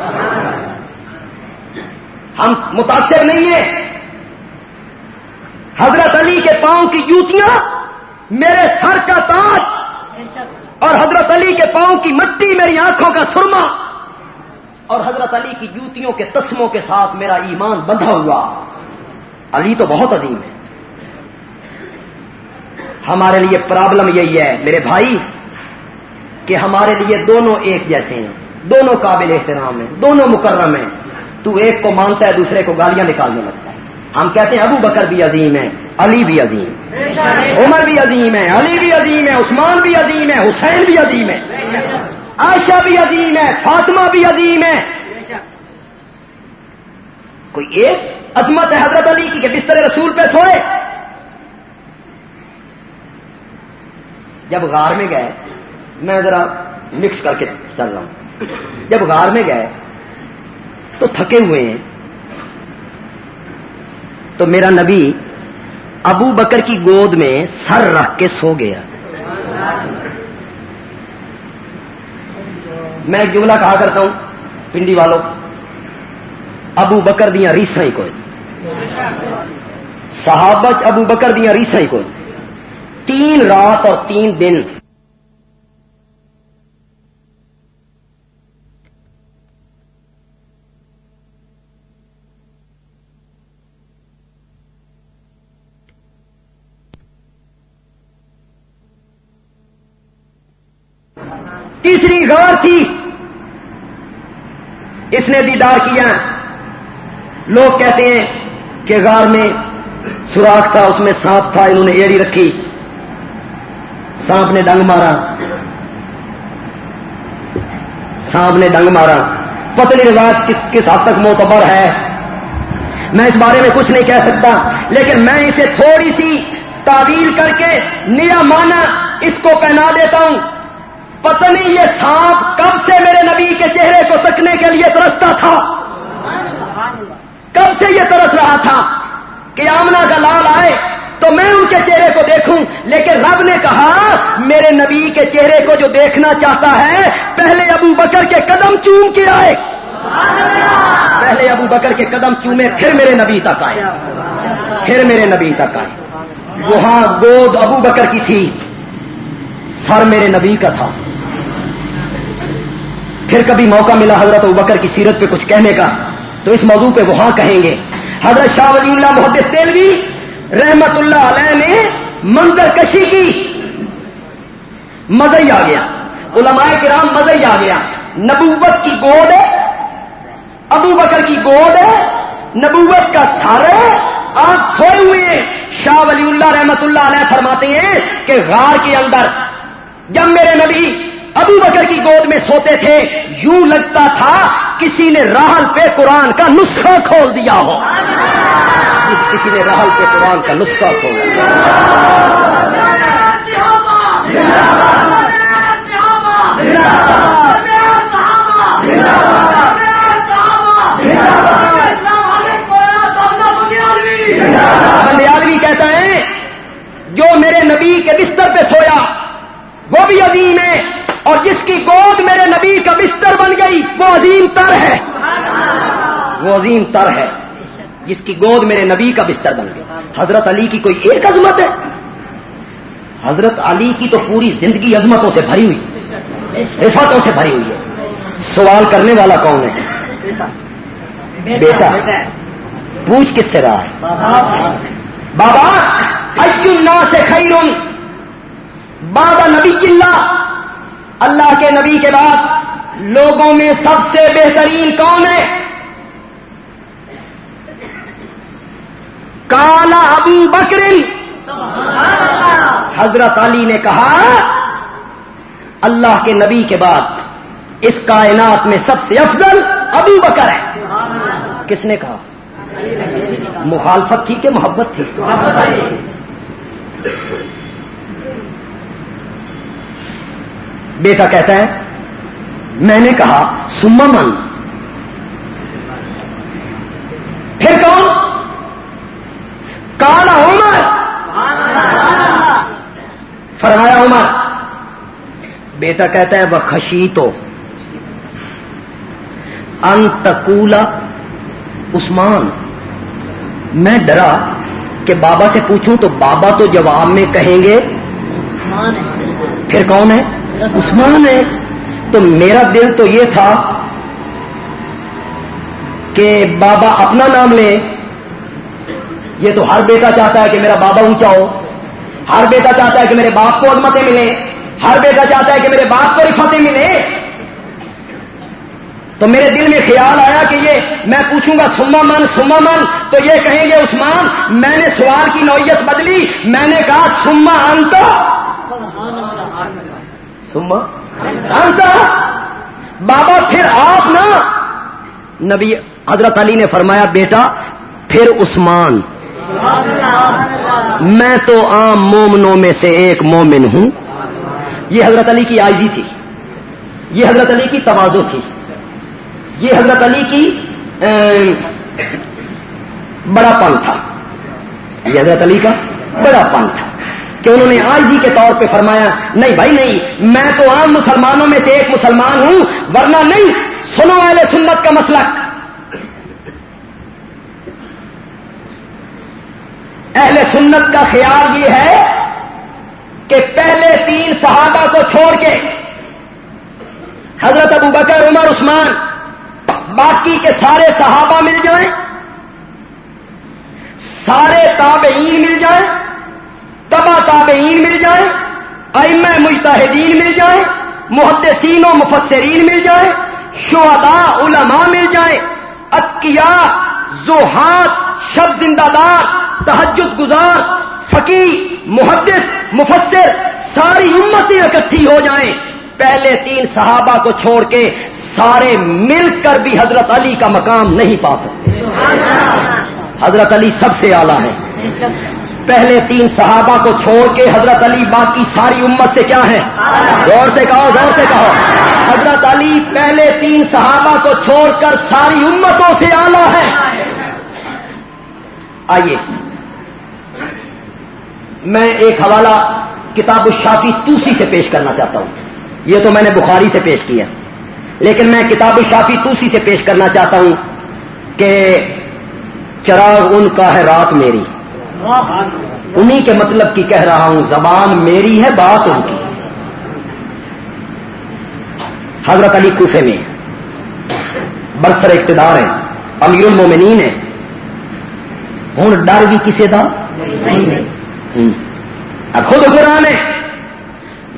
ہم متاثر نہیں ہیں۔ حضرت علی کے پاؤں کی جوتیاں میرے سر کا تاج اور حضرت علی کے پاؤں کی مٹی میری آنکھوں کا سرما اور حضرت علی کی جوتیوں کے تسموں کے ساتھ میرا ایمان بندھا ہوا۔ علی تو بہت عظیم ہے۔ ہمارے لیے پرابلم یہی ہے میرے بھائی، کہ ہمارے لیے دونوں ایک جیسے ہیں، دونوں قابل احترام ہیں، دونوں مکرم ہیں۔ تو ایک کو مانتا ہے، دوسرے کو گالیاں نکالنے لگتا ہے۔ ہم کہتے ہیں ابو بکر بھی عظیم ہے علی بھی عظیم عمر بھی عظیم ہے علی بھی عظیم ہے عثمان بھی عظیم ہے حسین بھی عظیم ہے عائشہ بھی عظیم ہے فاطمہ بھی عظیم ہے کوئی ایک عظمت ہے حضرت علی کی کہ بستر رسول پہ سوئے؟ جب غار میں گئے، میں ذرا مکس کر کے چل رہا ہوں۔ جب غار میں گئے، تو تھکے ہوئے ہیں۔ تو میرا نبی ابو بکر کی گود میں سر رکھ کے سو گیا۔ میں ایک جملہ کہا کرتا ہوں، پنڈی والوں ابو بکر دیا ریسا ہی کوئی۔ صحابت ابو بکر دیا ریسا ہی کوئی۔ تین رات اور تین دن تیسری غار تھی اس نے دیدار کیا۔ لوگ کہتے ہیں کہ غار میں سوراخ تھا، اس میں سانپ تھا، انہوں نے ایڑی رکھی۔ سانپ نے ڈنگ مارا۔ سانپ نے ڈنگ مارا۔ پتلی روایت کس کس حد تک معتبر ہے؟ میں اس بارے میں کچھ نہیں کہہ سکتا، لیکن میں اسے تھوڑی سی تعویل کر کے نیا مانا اس کو پہنا دیتا ہوں۔ پتہ نہیں یہ سانپ کب سے میرے نبی کے چہرے کو تکنے کے لیے ترستا تھا؟ کب سے یہ ترس رہا تھا؟ کہ آمنا کا لال آئے تو میں ان کے چہرے کو دیکھوں، لیکن رب نے کہا، میرے نبی کے چہرے کو جو دیکھنا چاہتا ہے، پہلے ابو بکر کے قدم چوم کے آئے۔ پہلے ابو بکر کے قدم چومے، پھر میرے نبی تک آئے۔ پھر میرے نبی تک آئے۔ وہاں گود ابو بکر کی تھی۔ سر میرے نبی کا تھا۔ پھر کبھی موقع ملا حضرت ابو بکر کی سیرت پہ کچھ کہنے کا، تو اس موضوع پہ وہاں کہیں گے۔ حضرت شاہ ولی اللہ محدث تیلوی رحمت اللہ علیہ نے منظر کشی کی۔ مزہ ہی آ گیا۔ علماء کرام مزہ ہی آ گیا۔ نبوت کی گود ہے۔ ابو بکر کی گود ہے۔ نبوت کا سر ہے۔ آپ سوئے ہوئے ہیں۔ شاہ ولی اللہ رحمت اللہ علیہ فرماتے ہیں کہ غار کے اندر جب میرے نبی ابو بکر کی گود میں سوتے تھے، یوں لگتا تھا کسی نے راہل پہ قرآن کا نسخہ کھول دیا ہو۔ کسی نے راہل پہ قرآن کا نسخہ کھول دیا بندیالوی کہتا ہے، جو میرے نبی کے بستر پہ سویا، وہ بھی عظیم ہے۔ اور جس کی گود میرے نبی کا بستر بن گئی، وہ عظیم تر ہے۔ وہ عظیم تر ہے۔ جس کی گود میرے نبی کا بستر بن گئی۔ حضرت علی کی کوئی ایک عظمت ہے؟ حضرت علی کی تو پوری زندگی عظمتوں سے بھری ہوئی۔ حفاظتوں سے بھری ہوئی ہے۔ سوال کرنے والا کون ہے؟ بیٹا۔ پوچھ کس سے رہا ہے؟ بابا اجنا سے خیرن بابا نبی چلہ اللہ کے نبی کے بعد لوگوں میں سب سے بہترین کون ہے۔ کالا ابو بکر، حضرت علی نے کہا، اللہ کے نبی کے بعد اس کائنات میں سب سے افضل ابو بکر ہے۔ کس نے کہا؟ مخالفت تھی کہ محبت تھی؟ بیٹا کہتا ہے میں نے کہا سما من پھر کون؟ کالا عمر۔ فرمایا عمر بیٹا کہتا ہے وہ خشی تو انتقولا عثمان۔ میں ڈرا کہ بابا سے پوچھوں تو بابا تو جواب میں کہیں گے پھر کون ہے؟ عثمان ہے، تو میرا دل تو یہ تھا کہ بابا اپنا نام لے۔ یہ تو ہر بیٹا چاہتا ہے کہ میرا بابا اونچا ہو۔ ہر بیٹا چاہتا ہے کہ میرے باپ کو عظمتیں ملے ہر بیٹا چاہتا ہے کہ میرے باپ کو رفتیں ملے تو میرے دل میں خیال آیا کہ یہ میں پوچھوں گا سما من سما من تو یہ کہیں گے، عثمان، میں نے سوال کی نوعیت بدلی۔ میں نے کہا سما انت سما؟ بابا، پھر آپ نا؟ نبی حضرت علی نے فرمایا، بیٹا، پھر عثمان۔ میں تو عام مومنوں میں سے ایک مومن ہوں۔ یہ حضرت علی کی آئزی تھی۔ یہ حضرت علی کی توازو تھی۔ یہ حضرت علی کی بڑا پن تھا۔ یہ حضرت علی کا بڑا پن تھا۔ کہ انہوں نے آج جی کے طور پہ فرمایا، نہیں بھائی نہیں، میں تو عام مسلمانوں میں سے ایک مسلمان ہوں، ورنہ نہیں، سنو والے سنت کا مسلک. اہل سنت کا خیال یہ ہے کہ پہلے تین صحابہ کو چھوڑ کے حضرت ابو بکر، عمر، عثمان، باقی کے سارے صحابہ مل جائیں، سارے تابعین مل جائیں تبا تابعین مل جائیں ائمہ مجتہدین مل جائیں محدثین و مفسرین مل جائیں شہداء علماء مل جائیں اتقیاء زہاد شب زندہ دار تحجد گزار فقی محدث مفسر ساری امتیں اکٹھی ہو جائیں۔ پہلے تین صحابہ کو چھوڑ کے سارے مل کر بھی حضرت علی کا مقام نہیں پا سکتے۔ حضرت علی سب سے اعلیٰ ہے پہلے تین صحابہ کو چھوڑ کے حضرت علی باقی ساری امت سے کیا ہے زور سے کہو زور سے کہو۔ حضرت علی پہلے تین صحابہ کو چھوڑ کر ساری امتوں سے آلہ ہے آئیے۔ میں ایک حوالہ کتاب الشافی توسی سے پیش کرنا چاہتا ہوں۔ یہ تو میں نے بخاری سے پیش کیا۔ لیکن میں کتاب الشافی توسی سے پیش کرنا چاہتا ہوں کہ چراغ ان کا ہے رات میری۔ انہی کے مطلب کی کہہ رہا ہوں زبان میری ہے بات ان کی۔ حضرت علی کوفے میں برسر اقتدار ہے امیر المومنین ہے ہوں ڈر بھی کسی کا خود قرآن ہے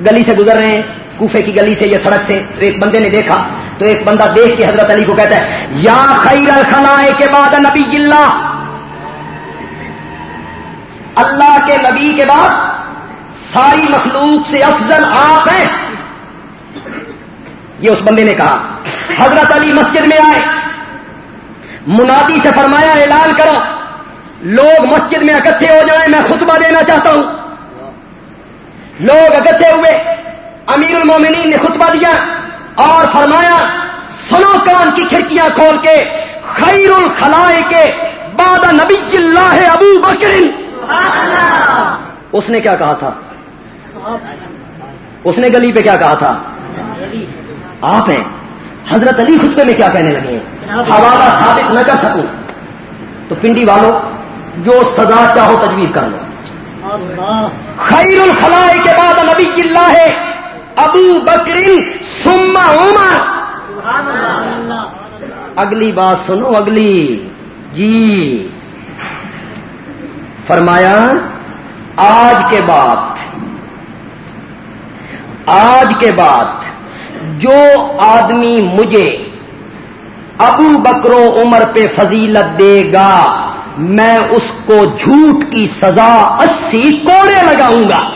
گلی سے گزر رہے ہیں کوفے کی گلی سے یا سڑک سے۔ تو ایک بندے نے دیکھا تو ایک بندہ دیکھ کے حضرت علی کو کہتا ہے یا خیر الخلا کے بعد نبی اللہ اللہ کے نبی کے بعد ساری مخلوق سے افضل آپ ہیں۔ یہ اس بندے نے کہا۔ حضرت علی مسجد میں آئے۔ منادی سے فرمایا، اعلان کرو، لوگ مسجد میں اکٹھے ہو جائیں، میں خطبہ دینا چاہتا ہوں۔ لوگ اکٹھے ہوئے، امیر المومنین نے خطبہ دیا اور فرمایا، سنو کان کی کھڑکیاں کھول کے، خیر الخلائے کے بعد نبی اللہ ابو بکر۔ اس نے کیا کہا تھا؟ اس نے گلی پہ کیا کہا تھا؟ آپ ہیں۔ حضرت علی خطبے میں کیا کہنے لگے حوالہ ثابت نہ کر سکوں۔ تو پنڈی والوں جو سزا چاہو تجویز کر لو۔ خیر الخلائے کے بعد نبی اللہ ہے ابو بکری سما عمر۔ اگلی بات سنو اگلی۔ جی۔ فرمایا، آج کے بعد، آج کے بعد جو آدمی مجھے ابو بکرو عمر پہ فضیلت دے گا، میں اس کو جھوٹ کی سزا اسی کوڑے لگاؤں گا۔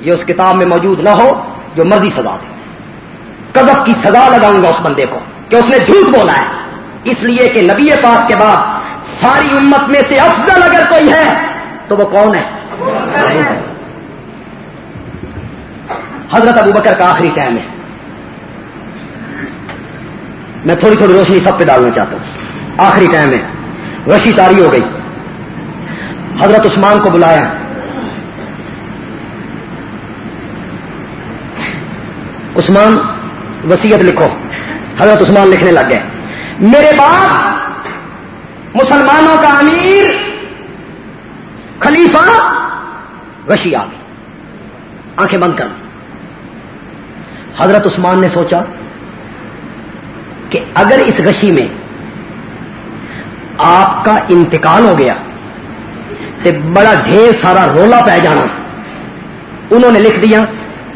یہ اس کتاب میں موجود نہ ہو، جو مرضی سزا دے۔ قذف کی سزا لگاؤں گا اس بندے کو کہ اس نے جھوٹ بولا ہے۔ اس لیے کہ نبی پاک کے بعد ساری امت میں سے افضل اگر کوئی ہے تو وہ کون ہے؟ حضرت ابو بکر کا آخری ٹائم ہے۔ میں تھوڑی تھوڑی روشنی سب پہ ڈالنا چاہتا ہوں۔ آخری ٹائم ہے۔ رشی تاری ہو گئی۔ حضرت عثمان کو بلایا۔ عثمان وسیعت لکھو۔ حضرت عثمان لکھنے لگ گئے۔ میرے بعد مسلمانوں کا امیر، خلیفہ، غشی آ گئی۔ آنکھیں بند کر۔ حضرت عثمان نے سوچا کہ اگر اس غشی میں آپ کا انتقال ہو گیا تو بڑا ڈھیر سارا رولا پہ جانا۔ انہوں نے لکھ دیا،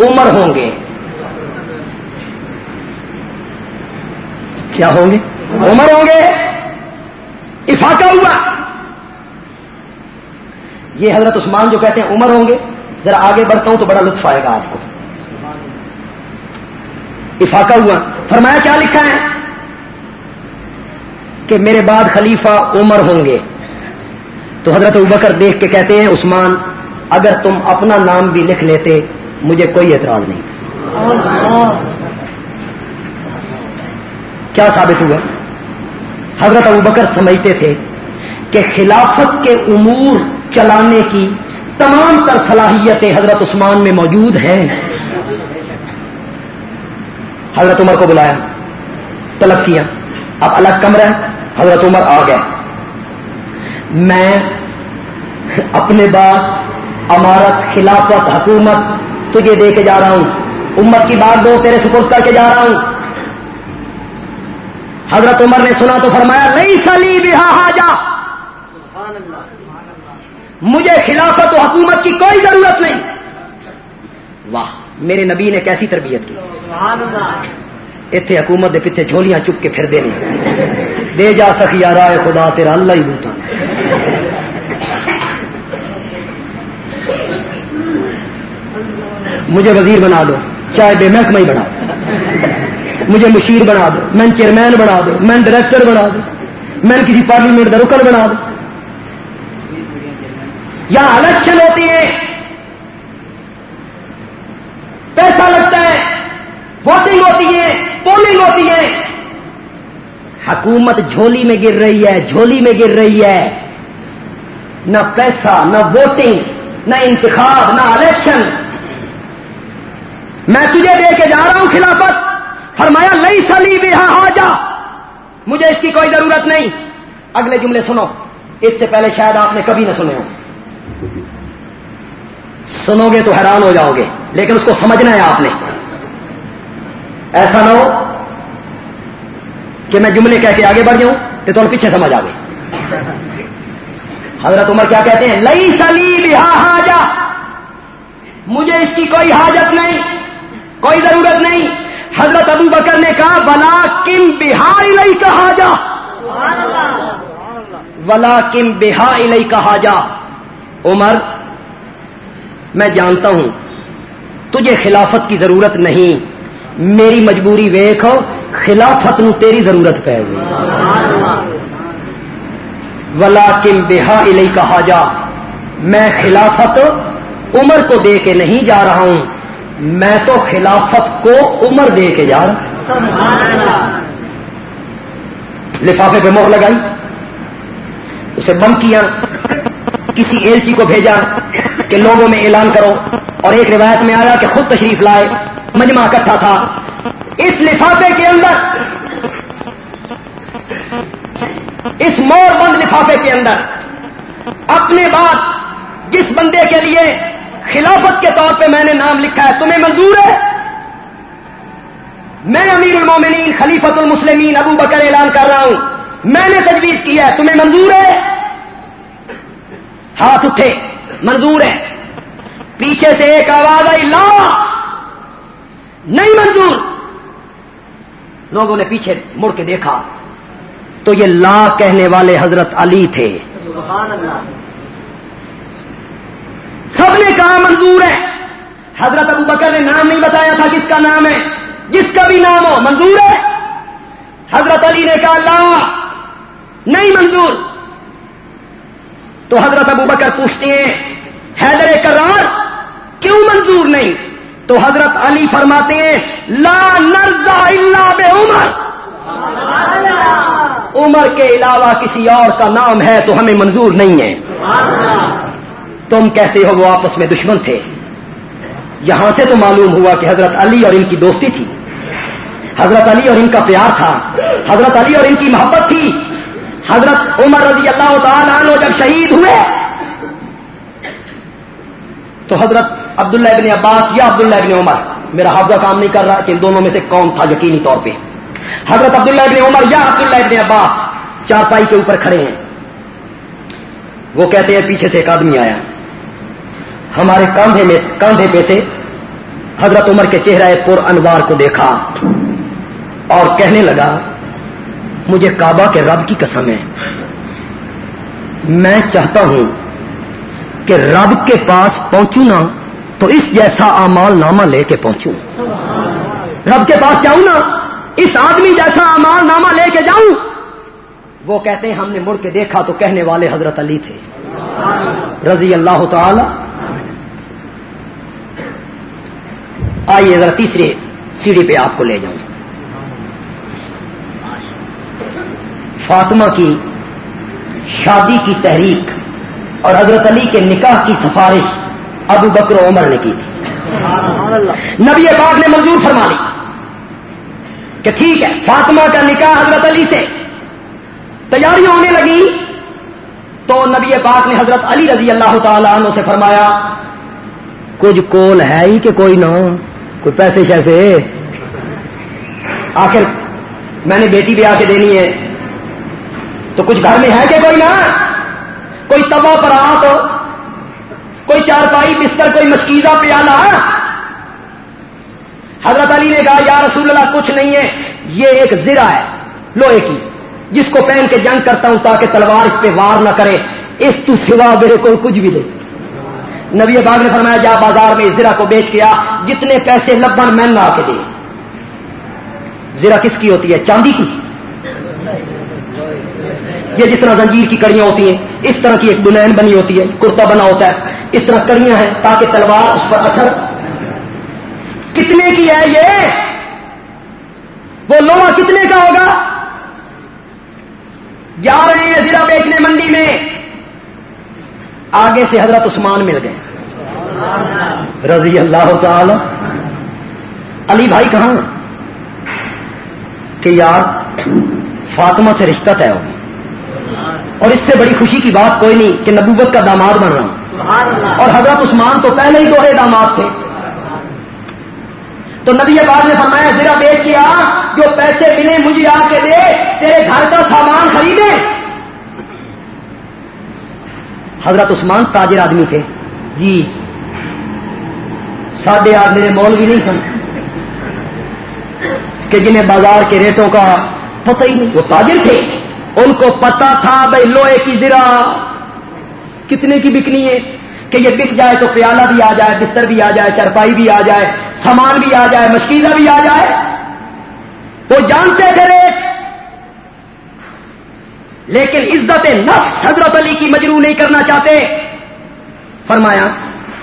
عمر ہوں گے۔ کیا ہوں گے؟ عمر ہوں گے۔ افاقہ ہوا۔ یہ حضرت عثمان جو کہتے ہیں عمر ہوں گے، ذرا آگے بڑھتا ہوں تو بڑا لطف آئے گا آپ کو۔ افاقہ ہوا۔ فرمایا کیا لکھا ہے؟ کہ میرے بعد خلیفہ عمر ہوں گے۔ تو حضرت ابکر دیکھ کے کہتے ہیں، عثمان، اگر تم اپنا نام بھی لکھ لیتے، مجھے کوئی اعتراض نہیں۔ کیا ثابت ہوا؟ حضرت ابکر سمجھتے تھے کہ خلافت کے امور چلانے کی تمام تر صلاحیتیں حضرت عثمان میں موجود ہیں۔ حضرت عمر کو بلایا، طلب کیا، اب الگ کمرہ، حضرت عمر آ گئے۔ میں اپنے بعد امارت، خلافت، حکومت تجھے دے کے جا رہا ہوں۔ امت کی بات دو، تیرے سپرد کر کے جا رہا ہوں۔ حضرت عمر نے سنا تو فرمایا نہیں سلی بہا حاجا مجھے خلافت و حکومت کی کوئی ضرورت نہیں۔ واہ، میرے نبی نے کیسی تربیت کی؟ اتنے حکومت دے پیچھے جھولیاں چپ کے پھر دے نہیں دے جا سکیا رائے خدا، تیرا اللہ ہی بوٹا مجھے وزیر بنا دو، چاہے بے محکمہ ہی بنا۔ دو مجھے مشیر بنا دو میں چیئرمین بنا دو میں ڈائریکٹر بنا دو میں کسی پارلیمنٹ کا رکن بنا دو۔ یہاں الیکشن ہوتی ہے۔ پیسہ لگتا ہے ووٹنگ ہوتی ہے پولنگ ہوتی ہے۔ حکومت جھولی میں گر رہی ہے، جھولی میں گر رہی ہے۔ نہ پیسہ، نہ ووٹنگ نہ انتخاب، نہ الیکشن میں تجھے دے کے جا رہا ہوں خلافت۔ فرمایا نئی سلی بھی ہاں جا مجھے اس کی کوئی ضرورت نہیں۔ اگلے جملے سنو۔ اس سے پہلے شاید آپ نے کبھی نہ سنے ہو سنو گے تو حیران ہو جاؤ گے، لیکن اس کو سمجھنا ہے آپ نے۔ ایسا نہ ہو کہ میں جملے کہہ کے آگے بڑھ جاؤں تو تم پیچھے سمجھ آ گئے حضرت عمر کیا کہتے ہیں؟ لئی سلی بہا حاجا مجھے اس کی کوئی حاجت نہیں، کوئی ضرورت نہیں۔ حضرت ابو بکر نے کہا بلا کم بہار لئی کا حاجا ولا کم بہا لئی کا حاجا عمر، میں جانتا ہوں، تجھے خلافت کی ضرورت نہیں، میری مجبوری ویخ خلافت نو تیری ضرورت پہ ہوئی۔ ولا کم بےحا علی کہا جا میں خلافت عمر کو دے کے نہیں جا رہا ہوں میں تو خلافت کو عمر دے کے جا رہا لفافے پہ مور لگائی، اسے بند کیا، کسی ایلچی کو بھیجا کہ لوگوں میں اعلان کرو۔ اور ایک روایت میں آیا کہ خود تشریف لائے، مجمع اکٹھا تھا۔ اس لفافے کے اندر، اس مور بند لفافے کے اندر، اپنے بعد جس بندے کے لیے خلافت کے طور پہ میں نے نام لکھا ہے۔ تمہیں منظور ہے؟ میں امیر المومنین خلیفت المسلمین، ابو بکر اعلان کر رہا ہوں۔ میں نے تجویز کیا ہے۔ تمہیں منظور ہے؟ ہاتھ اٹھے۔ منظور ہے۔ پیچھے سے ایک آواز آئی، لا! نہیں منظور۔ لوگوں نے پیچھے مڑ کے دیکھا۔ تو یہ لا کہنے والے حضرت علی تھے۔ سب نے کہا منظور ہے۔ حضرت ابو بکر نے نام نہیں بتایا تھا کس کا نام ہے۔ جس کا بھی نام ہو، منظور ہے۔ حضرت علی نے کہا، لا، نہیں منظور۔ تو حضرت ابو بکر پوچھتے ہیں، حیدر کرار، کیوں منظور نہیں؟ تو حضرت علی فرماتے ہیں، لا نرزا اللہ بے عمر عمر کے علاوہ کسی اور کا نام ہے تو ہمیں منظور نہیں ہے۔ تم کہتے ہو وہ آپس میں دشمن تھے۔ یہاں سے تو معلوم ہوا کہ حضرت علی اور ان کی دوستی تھی۔ حضرت علی اور ان کا پیار تھا۔ حضرت علی اور ان کی محبت تھی۔ حضرت عمر رضی اللہ تعالیٰ عنہ جب شہید ہوئے، تو حضرت عبداللہ ابن عباس یا عبداللہ ابن عمر، میرا حافظہ کام نہیں کر رہا کہ ان دونوں میں سے کون تھا یقینی طور پہ۔ حضرت عبداللہ ابن عمر یا عبداللہ ابن عباس، چارپائی کے اوپر کھڑے ہیں۔ وہ کہتے ہیں، پیچھے سے ایک آدمی آیا۔ ہمارے کاندھے میں کاندھے پہ سے حضرت عمر کے چہرہ پر انوار کو دیکھا اور کہنے لگا، مجھے کعبہ کے رب کی قسم ہے۔ میں چاہتا ہوں کہ رب کے پاس پہنچوں نا، تو اس جیسا امال نامہ لے کے پہنچوں۔ رب کے پاس جاؤں نا، اس آدمی جیسا امال نامہ لے کے جاؤں۔ وہ کہتے ہیں، ہم نے مڑ کے دیکھا تو کہنے والے حضرت علی تھے۔ رضی اللہ تعالی آئیے ذرا تیسرے سیڑھی پہ آپ کو لے جاؤں۔ فاطمہ کی شادی کی تحریک اور حضرت علی کے نکاح کی سفارش ابو بکر و عمر نے کی تھی۔ نبی پاک نے منظور فرما لی کہ ٹھیک ہے، فاطمہ کا نکاح حضرت علی سے تیاری ہونے لگی تو نبی پاک نے حضرت علی رضی اللہ تعالیٰ عنہ سے فرمایا، کچھ کول ہے ہی کہ کوئی نہ کوئی پیسے شیسے۔ آخر میں نے بیٹی بھی آ کے دینی ہے۔ تو کچھ گھر میں ہے کہ کوئی نہ کوئی تبا پر آپ کوئی چارپائی بستر، کوئی مشکیزہ پیالہ۔ حضرت علی نے کہا، یا رسول اللہ، کچھ نہیں ہے۔ یہ ایک زرا ہے، لوہے کی، جس کو پہن کے جنگ کرتا ہوں تاکہ تلوار اس پہ وار نہ کرے۔ اس تو سوا میرے کو کچھ بھی نہیں۔ نبی باغ نے فرمایا جا بازار میں زرا کو بیچ کیا جتنے پیسے لبن میں لا کے دے زرا کس کی ہوتی ہے؟ چاندی کی۔ یہ جس طرح زنجیر کی کڑیاں ہوتی ہیں، اس طرح کی ایک بلین بنی ہوتی ہے، کرتا بنا ہوتا ہے۔ اس طرح کڑیاں ہیں تاکہ تلوار اس پر اثر کتنے کی ہے یہ؟ وہ لوہا کتنے کا ہوگا؟ جا رہے ہیں زیرہ بیچنے منڈی میں۔ آگے سے حضرت عثمان مل گئے۔ رضی اللہ تعالی۔ علی بھائی کہاں کہ یار فاطمہ سے رشتہ طے ہو اور اس سے بڑی خوشی کی بات کوئی نہیں کہ نبوت کا داماد بن رہا اور حضرت عثمان تو پہلے ہی دوہرے داماد تھے۔ تو نبی بعد نے فرمایا ذرا بیچ کے آ جو پیسے ملے مجھے آ کے دے تیرے گھر کا سامان خریدے۔ حضرت عثمان تاجر آدمی تھے۔ جی۔ ساڈے آج میرے مول بھی نہیں سن۔ کہ جنہیں بازار کے ریٹوں کا پتہ ہی نہیں۔ وہ تاجر تھے۔ ان کو پتا تھا بھائی لوہے کی زرا۔ کتنے کی بکنی ہے کہ یہ بک جائے تو پیالہ بھی آ جائے، بستر بھی آ جائے، چرپائی بھی آ جائے، سامان بھی آ جائے، مشکیزہ بھی آ جائے۔ وہ جانتے تھے۔ لیکن عزت نفس حضرت علی کی مجرو نہیں کرنا چاہتے۔ فرمایا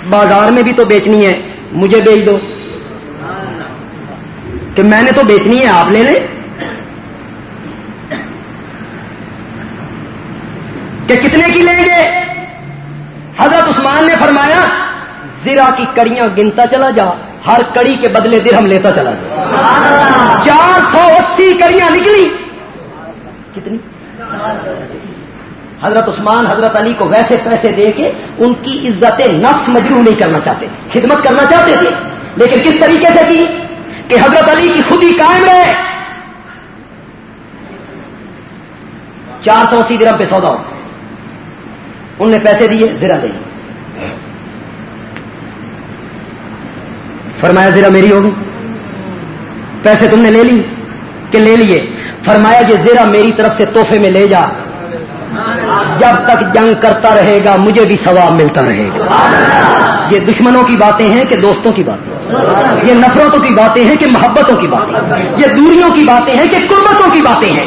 بازار میں بھی تو بیچنی ہے مجھے بیچ دو۔ کہ میں نے تو بیچنی ہے آپ لے لیں۔ کہ کتنے کی لیں گے؟ حضرت عثمان نے فرمایا زیرا کی کڑیاں گنتا چلا جا ہر کڑی کے بدلے درہم لیتا چلا جا۔ چار سو اسی کڑیاں نکلی۔ کتنی؟ حضرت عثمان، حضرت علی کو ویسے پیسے دے کے ان کی عزت نفس مجرو نہیں کرنا چاہتے، خدمت کرنا چاہتے تھے۔ لیکن کس طریقے سے کی؟ کہ حضرت علی کی خود ہی قائم رہے۔ چار سو اسی درم پہ سودا ہو۔ ان نے پیسے دیے زرا دے۔ فرمایا زرا میری ہوگی۔ پیسے تم نے لے لی کہ لے لیے؟ فرمایا کہ زیرا میری طرف سے تحفے میں لے جا۔ جب تک جنگ کرتا رہے گا، مجھے بھی ثواب ملتا رہے گا۔ یہ دشمنوں کی باتیں ہیں کہ دوستوں کی باتیں یہ نفرتوں کی باتیں ہیں کہ محبتوں کی باتیں یہ دوریوں کی باتیں ہیں کہ قربتوں کی باتیں ہیں؟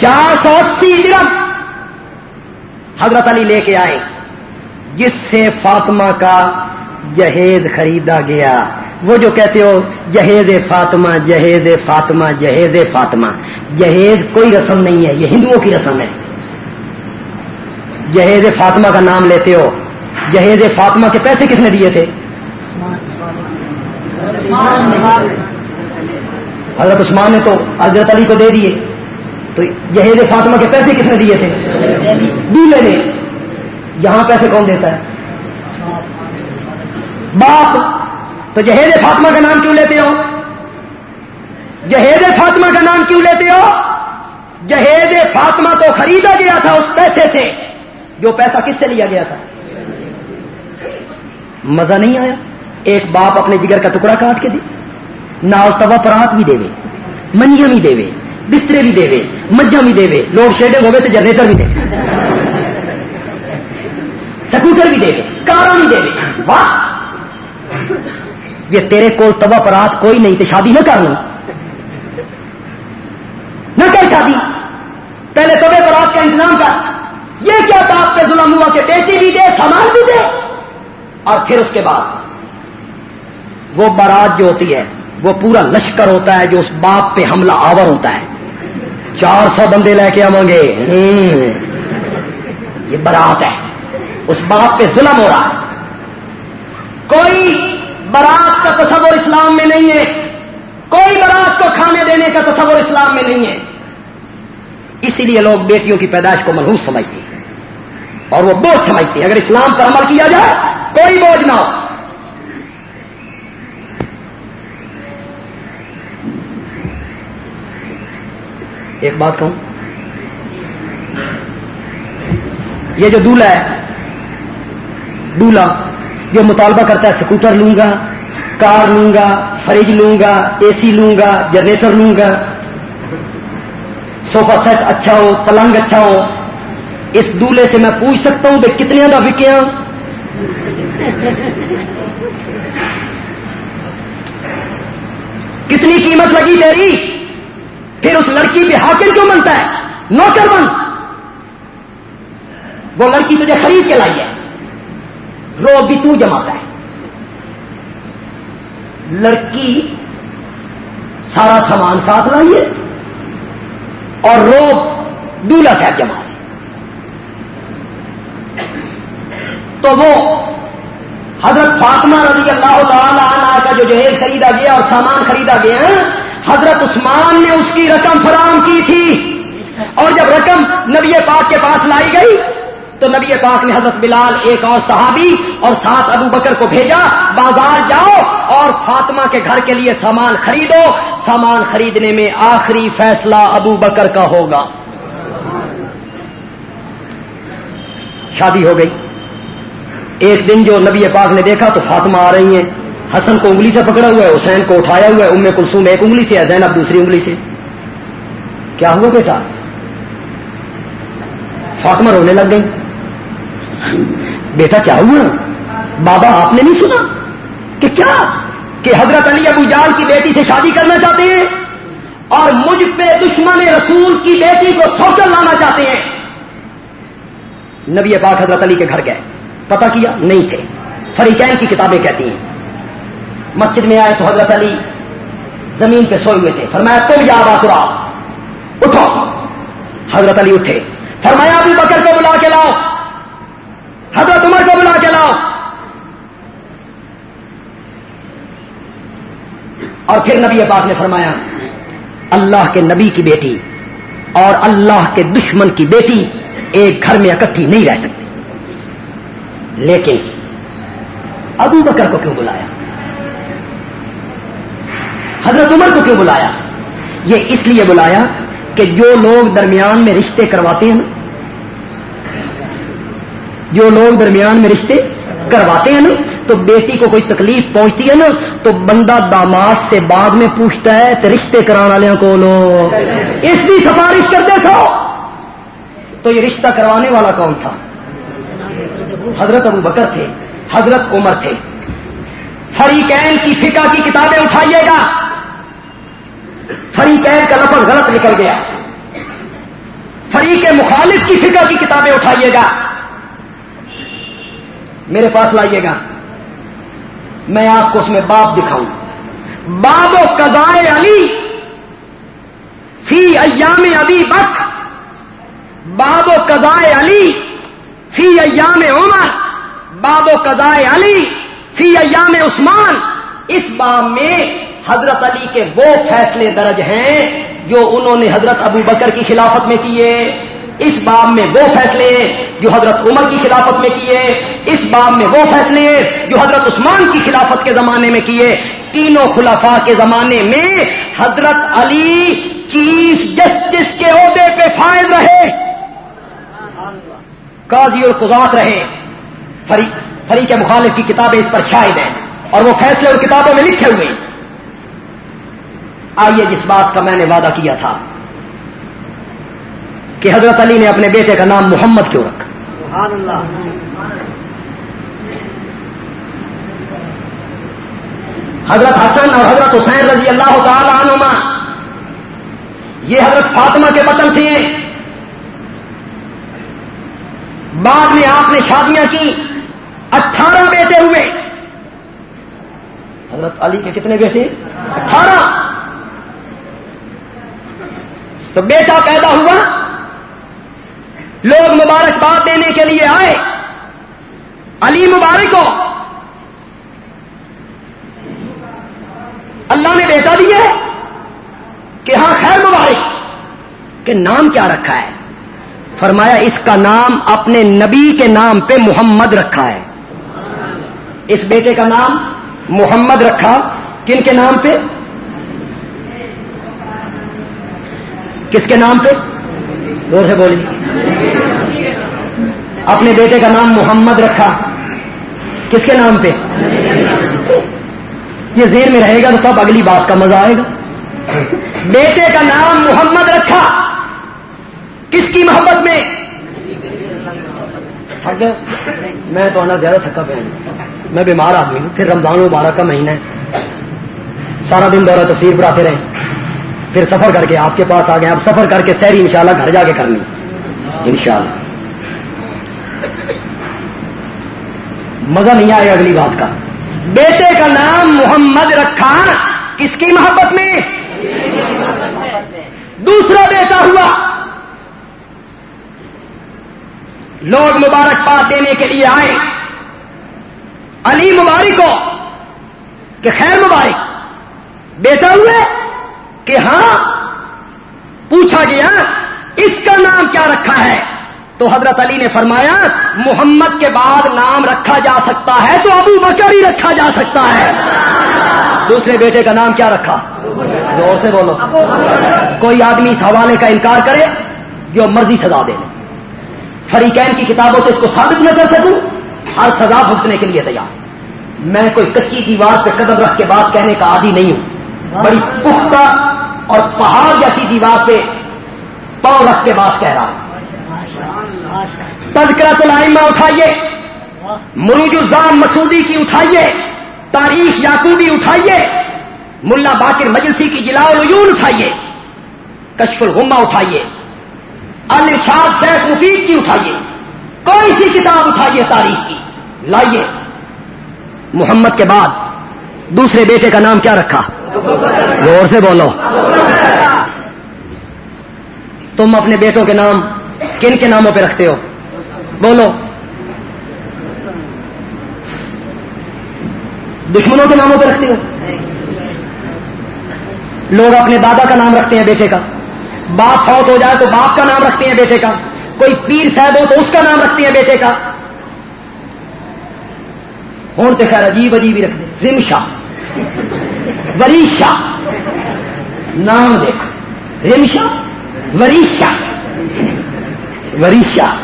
چار سو اسی درم حضرت علی لے کے آئے، جس سے فاطمہ کا جہیز خریدا گیا۔ وہ جو کہتے ہو، جہیز فاطمہ جہیز فاطمہ جہیز فاطمہ۔ جہیز کوئی رسم نہیں ہے، یہ ہندوؤں کی رسم ہے۔ جہیز فاطمہ کا نام لیتے ہو۔ جہیز فاطمہ کے پیسے کس نے دیے تھے؟ حضرت عثمان نے تو حضرت علی کو دے دیے۔ تو جہیز فاطمہ کے پیسے کس نے دیے تھے؟ دولے نے یہاں پیسے کون دیتا ہے؟ باپ تو جہیز فاطمہ کا نام کیوں لیتے ہو؟ جہیز فاطمہ کا نام کیوں لیتے ہو؟ جہیز فاطمہ تو خریدا گیا تھا اس پیسے سے۔ جو پیسہ کس سے لیا گیا تھا؟ مزہ نہیں آیا۔ ایک باپ اپنے جگر کا ٹکڑا کاٹ کے دے۔ نال توا پرات بھی دے منجیاں بھی دے بسترے بھی دے مجھا بھی دے لوڈ شیڈنگ ہوگی تو جنریٹر بھی دے۔ سکوٹر بھی دے کار بھی دے واہ! یہ تیرے کول تبا پرات کوئی نہیں تو شادی نہ کرنا نہ کر شادی۔ پہلے تبے پرات کا انتظام کر۔ یہ کیا باپ پہ ظلم ہوا کہ بیٹی بھی دے، سامان بھی دے؟ اور پھر اس کے بعد وہ بارات جو ہوتی ہے، وہ پورا لشکر ہوتا ہے جو اس باپ پہ حملہ آور ہوتا ہے۔ چار سو بندے لے کے آؤں گے۔ یہ برات ہے۔ اس باپ پہ ظلم ہو رہا ہے۔ کوئی برات کا تصور اسلام میں نہیں ہے۔ کوئی برات کو کھانے دینے کا تصور اسلام میں نہیں ہے۔ اسی لیے لوگ بیٹیوں کی پیدائش کو ملحوظ سمجھتے ہیں۔ اور وہ بوجھ سمجھتے ہیں۔ اگر اسلام پر عمل کیا جائے، کوئی بوجھ نہ ہو۔ ایک بات کہوں؟ یہ جو دولہا ہے، دولہا جو مطالبہ کرتا ہے، سکوٹر لوں گا، کار لوں گا، فریج لوں گا اے سی لوں گا، جنریٹر لوں گا۔ سوفا سیٹ اچھا ہو، پلنگ اچھا ہو۔ اس دولے سے میں پوچھ سکتا ہوں بھائی کتنے کا وکیا کتنی قیمت لگی تیری؟ پھر اس لڑکی پہ حاکم کیوں بنتا ہے؟ نوکر بن۔ وہ لڑکی تجھے خرید کے لائی ہے۔ روز بھی تو جماتا ہے۔ لڑکی سارا سامان ساتھ لائیے اور روز دولہ صاحب جما تو وہ حضرت فاطمہ رضی اللہ تعالی عنہ کا جو جہیز خریدا گیا اور سامان خریدا گیا، حضرت عثمان نے اس کی رقم فراہم کی تھی۔ اور جب رقم نبی پاک کے پاس لائی گئی تو نبی پاک نے حضرت بلال ایک اور صحابی اور ساتھ ابو بکر کو بھیجا، بازار جاؤ اور فاطمہ کے گھر کے لیے سامان خریدو۔ سامان خریدنے میں آخری فیصلہ ابو بکر کا ہوگا۔ شادی ہو گئی۔ ایک دن جو نبی پاک نے دیکھا تو فاطمہ آ رہی ہیں۔ حسن کو انگلی سے پکڑا ہوا ہے، حسین کو اٹھایا ہوا ہے۔ ام کلسوم ایک انگلی سے ہے، زینب دوسری انگلی سے۔ کیا ہوا بیٹا؟ فاطمہ رونے لگ گئی۔ بیٹا کیا ہوا؟ بابا آپ نے نہیں سنا کہ کیا؟ کہ حضرت علی ابو جال کی بیٹی سے شادی کرنا چاہتے ہیں اور مجھ پہ دشمن رسول کی بیٹی کو سوچل لانا چاہتے ہیں۔ نبی پاک حضرت علی کے گھر گئے۔ پتا کیا؟ نہیں تھے۔ فریقین کی کتابیں کہتی ہیں۔ مسجد میں آئے تو حضرت علی زمین پہ سوئے ہوئے تھے۔ فرمایا، تم یاد آ اٹھو۔ حضرت علی اٹھے۔ فرمایا ابھی بکر کو بلا کے لاؤ۔ حضرت عمر کو بلا کے لاؤ۔ اور پھر نبی پاک نے فرمایا، اللہ کے نبی کی بیٹی اور اللہ کے دشمن کی بیٹی ایک گھر میں اکٹھی نہیں رہ سکتی۔ لیکن ابو بکر کو کیوں بلایا؟ حضرت عمر کو کیوں بلایا؟ یہ اس لیے بلایا کہ جو لوگ درمیان میں رشتے کرواتے ہیں نا جو لوگ درمیان میں رشتے کرواتے ہیں نا، تو بیٹی کو کوئی تکلیف پہنچتی ہے نا، تو بندہ داماد سے بعد میں پوچھتا ہے تو رشتے کرانے والے کو لو اس کی سفارش کرتے سو۔ تو یہ رشتہ کروانے والا کون تھا؟ حضرت ابو بکر تھے، حضرت عمر تھے۔ فریقین کی فقہ کی کتابیں اٹھائیے گا۔ فریقین کا لفظ غلط نکل گیا۔ فریق مخالف کی فکر کی کتابیں اٹھائیے گا۔ میرے پاس لائیے گا۔ میں آپ کو اس میں باپ دکھاؤں۔ باب و قضائے علی فی ایام ابی بک باب و قضائے علی فی ایام عمر۔ باب و قضائے علی فی ایام عثمان۔ اس باب میں حضرت علی کے وہ فیصلے درج ہیں جو انہوں نے حضرت ابو بکر کی خلافت میں کیے۔ اس باب میں وہ فیصلے جو حضرت عمر کی خلافت میں کیے، اس باب میں وہ فیصلے جو حضرت عثمان کی خلافت کے زمانے میں کیے۔ تینوں خلافا کے زمانے میں حضرت علی چیف جسٹس کے عہدے پہ فائد رہے۔ قاضی القضات رہے۔ فریق مخالف کی کتابیں اس پر شاہد ہیں اور وہ فیصلے اور کتابوں میں لکھے ہوئے آئیے جس بات کا میں نے وعدہ کیا تھا۔ کہ حضرت علی نے اپنے بیٹے کا نام محمد کیوں رکھا؟ حضرت حسن اور حضرت حسین رضی اللہ تعالی عنما یہ حضرت فاطمہ کے سے ہیں بعد میں آپ نے شادیاں کی اٹھارہ بیٹے ہوئے۔ حضرت علی کے کتنے بیٹے؟ اٹھارہ۔ تو بیٹا پیدا ہوا لوگ مبارکباد دینے کے لیے آئے۔ علی مبارک ہو۔ اللہ نے بیٹا دیا ہے کہ ہاں خیر مبارک، کہ نام کیا رکھا ہے۔ فرمایا، اس کا نام اپنے نبی کے نام پہ محمد رکھا ہے۔ اس بیٹے کا نام محمد رکھا۔ کن کے نام پہ؟ کس کے نام پہ؟ زور سے بولی اپنے بیٹے کا نام محمد رکھا۔ کس کے نام پہ؟ یہ زیر میں رہے گا تو تب اگلی بات کا مزہ آئے گا۔ بیٹے کا نام محمد رکھا۔ کس کی محبت میں؟ تھک گئے۔ میں تو آنا زیادہ تھکا پہ میں بیمار آدمی ہوں۔ پھر رمضان مبارک کا مہینہ ہے۔ سارا دن دورہ تفسیر پر آتے رہے پھر سفر کر کے آپ کے پاس آ گئے۔ اب سفر کر کے سیری انشاءاللہ گھر جا کے کرنی۔ انشاءاللہ۔ مزہ نہیں آئے اگلی بات کا۔ بیٹے کا نام محمد رکھا کس کی محبت میں؟ دوسرا بیٹا ہوا۔ لوگ مبارک دینے کے لیے آئے۔ علی مبارک ہو کہ خیر مبارک۔ بیٹا ہوئے کہ ہاں پوچھا گیا، اس کا نام کیا رکھا ہے؟ تو حضرت علی نے فرمایا، محمد کے بعد نام رکھا جا سکتا ہے تو ابو بکر ہی رکھا جا سکتا ہے۔ دوسرے بیٹے کا نام کیا رکھا؟ زور سے بولو۔ کوئی آدمی اس حوالے کا انکار کرے جو مرضی سزا دے۔ فریقین کی کتابوں سے اس کو ثابت نہ کر سکوں، ہر سزا بھگتنے کے لیے تیار۔ میں کوئی کچی دیوار پہ قدم رکھ کے بات کہنے کا عادی نہیں ہوں۔ بڑی پختہ اور پہاڑ جیسی دیوار پہ پاؤں رکھ کے بات کہہ رہا ہوں۔ تذکرہ تو لائمہ اٹھائیے۔ مروج الزام مسودی کی اٹھائیے۔ تاریخ یاقوبی اٹھائیے۔ ملا باقر مجلسی کی جلا العیون اٹھائیے۔ کشف الغمہ اٹھائیے۔ الرشاد شیخ مفید کی اٹھائیے۔ کوئی سی کتاب اٹھائیے تاریخ کی؟ لائیے۔ محمد کے بعد۔ دوسرے بیٹے کا نام کیا رکھا؟ زور سے بولو۔ تم اپنے بیٹوں کے نام کن کے ناموں پہ رکھتے ہو؟ بولو۔ دشمنوں کے ناموں پہ رکھتے ہو؟ لوگ اپنے دادا کا نام رکھتے ہیں بیٹے کا۔ باپ فوت ہو جائے تو باپ کا نام رکھتے ہیں بیٹے کا۔ کوئی پیر صاحب ہو تو اس کا نام رکھتے ہیں بیٹے کا۔ ہوں تو خیر عجیب عجیب ہی رکھ دیں رمشا وریشا نام دیکھو رمشا وریشا وریشا.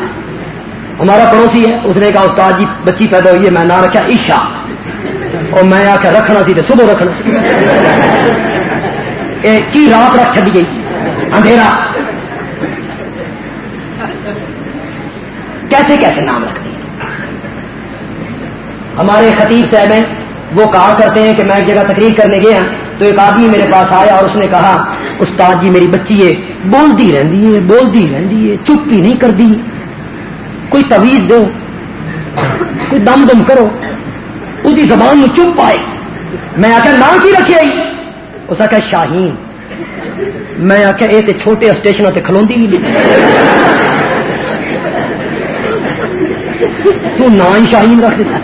ہمارا پڑوسی ہے، اس نے کہا، استاد جی بچی پیدا ہوئی ہے، میں نہ رکھا عشا اور میں آ کے رکھنا سی تو صبح رکھنا سی۔ کی رات رکھ چڑی گئی؟ اندھیرا۔ کیسے کیسے نام رکھتے ہیں ہمارے خطیب صاحب ہیں، وہ کہا کرتے ہیں کہ میں ایک جگہ تقریر کرنے گیا تو ایک آدمی میرے پاس آیا اور اس نے کہا، استاد جی میری بچی ہے، بولتی رہتی ہے، بولتی رہتی ہے چپ ہی نہیں کرتی کوئی تویز دو، کوئی دم دم کرو۔ اس کی زبان میں چپ پائے میں آخر نام کی رکھے آئی؟ اس آخر شاہین۔ میں آخیا یہ تو چھوٹے اسٹیشنوں سے کھلوی بھی نہیں۔ تو نام ہی شاہین رکھ دیتا۔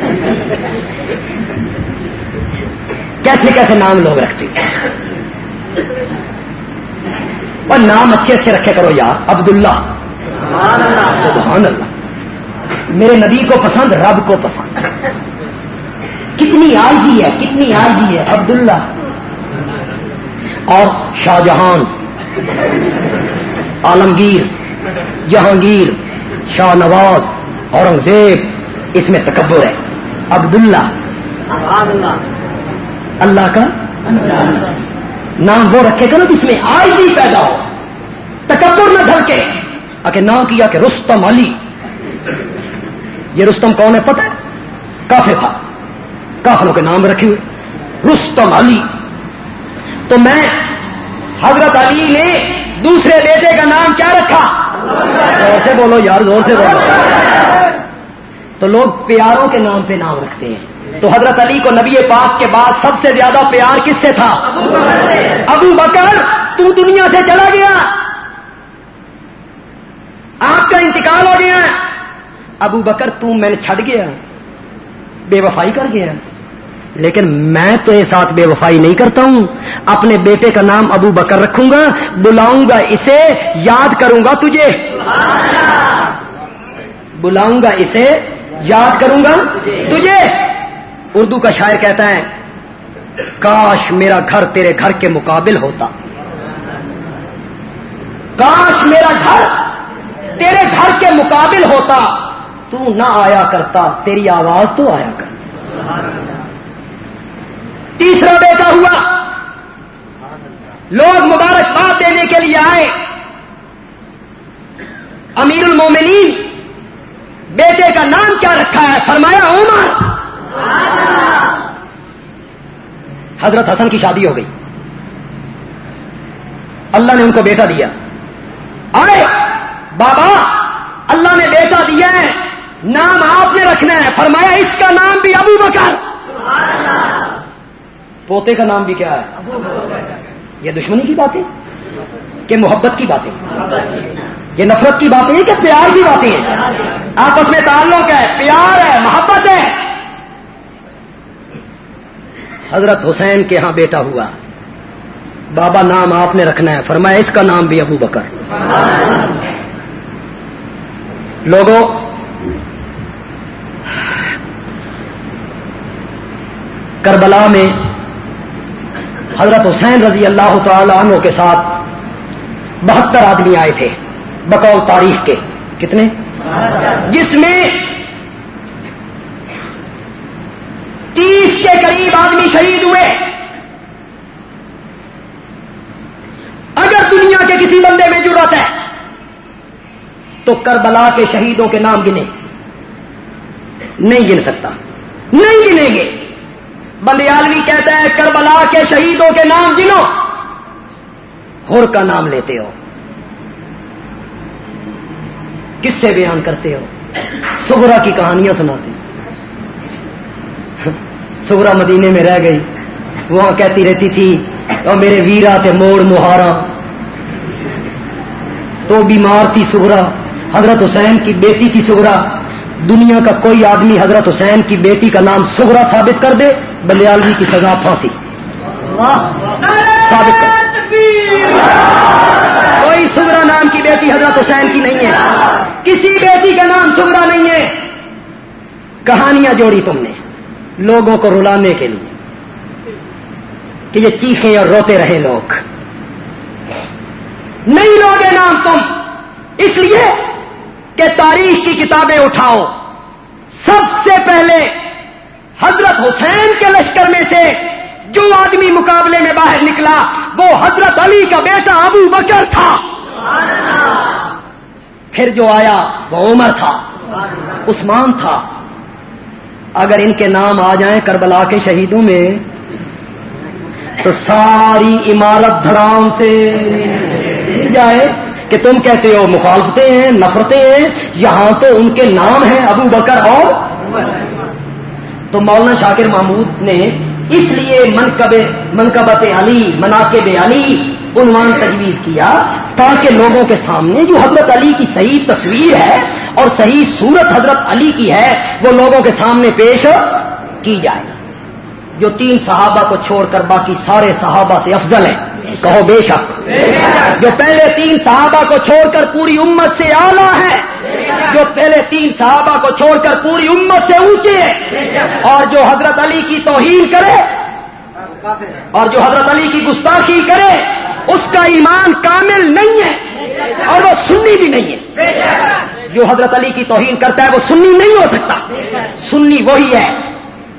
کیسے کیسے نام لوگ رکھتے اور نام اچھے اچھے رکھے کرو یار، عبداللہ۔ سبحان اللہ۔ میرے نبی کو پسند، رب کو پسند۔ کتنی آئی ہے، کتنی آئی ہے، عبداللہ۔ اور شاہ جہان، عالمگیر، جہانگیر، شاہ نواز، اورنگزیب، اس میں تکبر ہے۔ عبداللہ۔ اللہ کا نام وہ رکھے گا نا جس میں آج بھی پیدا ہو۔ تکبر نہ دھر کے آگے نام کیا کہ رستم علی۔ یہ رستم کون ہے پتہ کافی تھا۔ کافروں کے نام رکھے ہوئے۔ رستم علی۔ تو میں حضرت علی نے دوسرے بیٹے کا نام کیا رکھا؟ زور سے بولو یار، زور سے بولو۔ تو لوگ پیاروں کے نام پہ نام رکھتے ہیں۔ تو حضرت علی کو نبی پاک کے بعد سب سے زیادہ پیار کس سے تھا؟ ابو بکر تو دنیا سے چلا گیا۔ آپ کا انتقال ہو گیا۔ ابو بکر تم میں نے چھٹ گیا۔ بے وفائی کر گیا۔ لیکن میں تو یہ ساتھ بے وفائی نہیں کرتا ہوں۔ اپنے بیٹے کا نام ابو بکر رکھوں گا بلاؤں گا اسے یاد کروں گا تجھے۔ بلاؤں گا اسے یاد کروں گا تجھے۔ اردو کا شاعر کہتا ہے، کاش میرا گھر تیرے گھر کے مقابل ہوتا۔ کاش میرا گھر تیرے گھر کے مقابل ہوتا۔ تو نہ آیا کرتا، تیری آواز تو آیا کرتا۔ تیسرا بیٹا ہوا۔ لوگ مبارکباد دینے کے لیے آئے۔ امیر المومنین، بیٹے کا نام کیا رکھا ہے؟ فرمایا، عمر۔ حضرت حسن کی شادی ہو گئی۔ اللہ نے ان کو بیٹا دیا۔ آئے بابا، اللہ نے بیٹا دیا ہے۔ نام آپ نے رکھنا ہے۔ فرمایا، اس کا نام بھی ابو بکر۔ پوتے کا نام بھی کیا ہے؟ یہ دشمنی کی باتیں؟ کہ محبت کی باتیں؟ یہ نفرت کی باتیں کہ پیار کی باتیں ہیں؟ آپس میں تعلق ہے، پیار ہے، محبت ہے۔ حضرت حسین کے ہاں بیٹا ہوا۔ بابا نام آپ نے رکھنا ہے، فرمایا اس کا نام بھی ابو بکر۔ لوگوں، کربلا میں حضرت حسین رضی اللہ تعالی عنہ کے ساتھ بہتر آدمی آئے تھے بقول تاریخ کے۔ کتنے؟ جس میں تیس کے قریب آدمی شہید ہوئے۔ اگر دنیا کے کسی بندے میں ضرورت ہے، تو کربلا کے شہیدوں کے نام گنے۔ نہیں گن سکتا۔ نہیں گنیں گے۔ بندیالوی کہتا ہے، کربلا کے شہیدوں کے نام گنو۔ ہر کا نام لیتے ہو۔ کس سے بیان کرتے ہو؟ سگرا کی کہانیاں سناتے سگرا مدینے میں رہ گئی۔ وہاں کہتی رہتی تھی اور میرے ویرا تھے موڑ مہارا تو بیمار تھی سگرا حضرت حسین کی بیٹی تھی سگرا دنیا کا کوئی آدمی حضرت حسین کی بیٹی کا نام سگرا ثابت کر دے بلیالوی کی سزا پھانسی۔ ثابت کر۔ کوئی سگرا نام کی بیٹی حضرت حسین کی نہیں ہے۔ کسی بیٹی کا نام سگرا نہیں ہے۔ کہانیاں جوڑی تم نے۔ لوگوں کو رلانے کے لیے کہ یہ چیخیں اور روتے رہے لوگ۔ نہیں لوگے نام تم، اس لیے کہ تاریخ کی کتابیں اٹھاؤ۔ سب سے پہلے حضرت حسین کے لشکر میں سے جو آدمی مقابلے میں باہر نکلا، وہ حضرت علی کا بیٹا ابو بکر تھا۔ پھر جو آیا، وہ عمر تھا۔ عثمان تھا۔ اگر ان کے نام آ جائیں کربلا کے شہیدوں میں، تو ساری عمارت دھڑام سے جائے کہ تم کہتے ہو مخالفتیں ہیں، نفرتیں ہیں، یہاں تو ان کے نام ہیں ابو بکر اور تو مولانا شاکر محمود نے اس لیے منقب، منقبت علی، مناقب علی عنوان تجویز کیا تاکہ لوگوں کے سامنے جو حضرت علی کی صحیح تصویر ہے اور صحیح صورت حضرت علی کی ہے، وہ لوگوں کے سامنے پیش کی جائے۔ جو تین صحابہ کو چھوڑ کر باقی سارے صحابہ سے افضل ہیں، کہو بے شک۔ جو پہلے تین صحابہ کو چھوڑ کر پوری امت سے آلہ ہے جو پہلے تین صحابہ کو چھوڑ کر پوری امت سے اونچے ہیں، اور جو حضرت علی کی توہین کرے، اور جو حضرت علی کی گستاخی کرے، اس کا ایمان کامل نہیں ہے، اور وہ سنی بھی نہیں ہے۔ جو حضرت علی کی توہین کرتا ہے وہ سنی نہیں ہو سکتا۔ سنی وہی ہے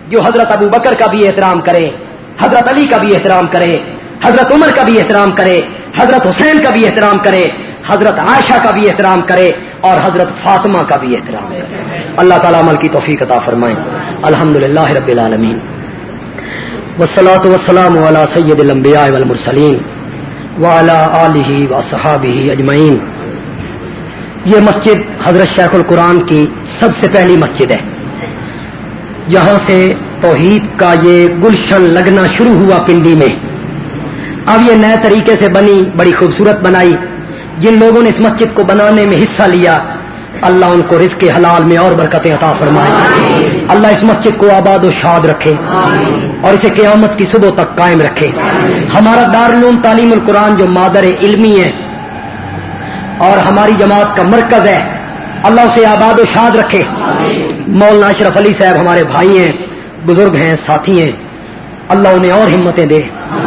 جو حضرت ابو بکر کا بھی احترام کرے، حضرت علی کا بھی احترام کرے، حضرت عمر کا بھی احترام کرے، حضرت حسین کا بھی احترام کرے، حضرت عائشہ کا بھی احترام کرے اور حضرت فاطمہ کا بھی احترام کرے۔ اللہ تعالیٰ عمل کی توفیق عطا فرمائیں الحمد للہ رب العالمین۔ وسلاۃ وسلام والا سید المبیا والمرسلین۔ والا علیہ و صحابی اجمعین۔ یہ مسجد حضرت شیخ القرآن کی سب سے پہلی مسجد ہے۔ یہاں سے توحید کا یہ گلشن لگنا شروع ہوا پنڈی میں۔ اب یہ نئے طریقے سے بنی، بڑی خوبصورت بنائی۔ جن لوگوں نے اس مسجد کو بنانے میں حصہ لیا، اللہ ان کو رزق حلال میں اور برکتیں عطا فرمائے۔ اللہ اس مسجد کو آباد و شاد رکھے۔ اور اسے قیامت کی صبح تک قائم رکھے۔ ہمارا دارالعلوم تعلیم القرآن جو مادر علمی ہے اور ہماری جماعت کا مرکز ہے۔ اللہ اسے آباد و شاد رکھے۔ مولانا اشرف علی صاحب ہمارے بھائی ہیں، بزرگ ہیں، ساتھی ہیں۔ اللہ انہیں اور ہمتیں دے۔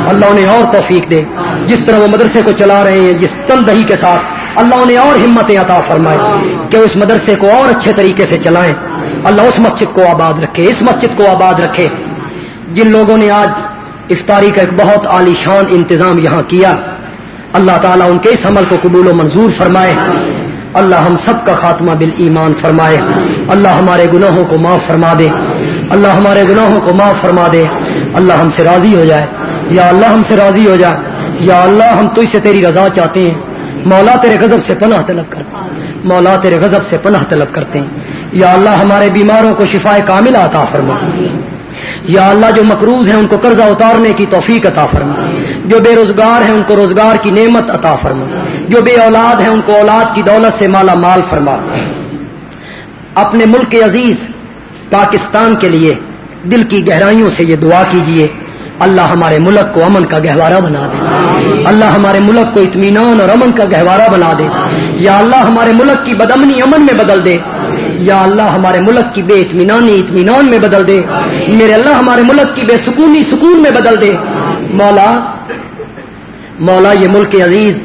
اللہ انہیں اور توفیق دے۔ جس طرح وہ مدرسے کو چلا رہے ہیں، جس تندہی کے ساتھ اللہ انہیں اور ہمتیں عطا فرمائے۔ کہ اس مدرسے کو اور اچھے طریقے سے چلائیں۔ اللہ اس مسجد کو آباد رکھے، اس مسجد کو آباد رکھے۔ جن لوگوں نے آج افطاری کا ایک بہت عالی شان انتظام یہاں کیا اللہ تعالیٰ ان کے اس عمل کو قبول و منظور فرمائے۔ اللہ ہم سب کا خاتمہ بال ایمان فرمائے۔ اللہ ہمارے گناہوں کو معاف فرما دے۔ اللہ ہمارے گناہوں کو معاف فرما دے۔ اللہ ہم سے راضی ہو جائے۔ یا اللہ ہم سے راضی ہو جائے یا اللہ ہم تو سے تیری رضا چاہتے ہیں۔ مولا تیرے غضب سے پناہ طلب کرتے ہیں مولا تیرے غضب سے پناہ طلب کرتے ہیں۔ یا اللہ ہمارے بیماروں کو شفا کامل عطا فرما۔ یا اللہ جو مقروض ہیں ان کو قرضہ اتارنے کی توفیق عطا فرما۔ جو بے روزگار ہیں ان کو روزگار کی نعمت عطا فرما۔ جو بے اولاد ہیں ان کو اولاد کی دولت سے مالا مال فرما۔ اپنے ملک عزیز پاکستان کے لیے دل کی گہرائیوں سے یہ دعا کیجیے اللہ ہمارے ملک کو امن کا گہوارہ بنا دے۔ اللہ ہمارے ملک کو اطمینان اور امن کا گہوارہ بنا دے۔ یا اللہ ہمارے ملک کی بدمنی امن میں بدل دے۔ یا اللہ ہمارے ملک کی بے اطمینانی اطمینان میں بدل دے۔ میرے اللہ ہمارے ملک کی بے سکونی سکون میں بدل دے۔ مولا مولا یہ ملک عزیز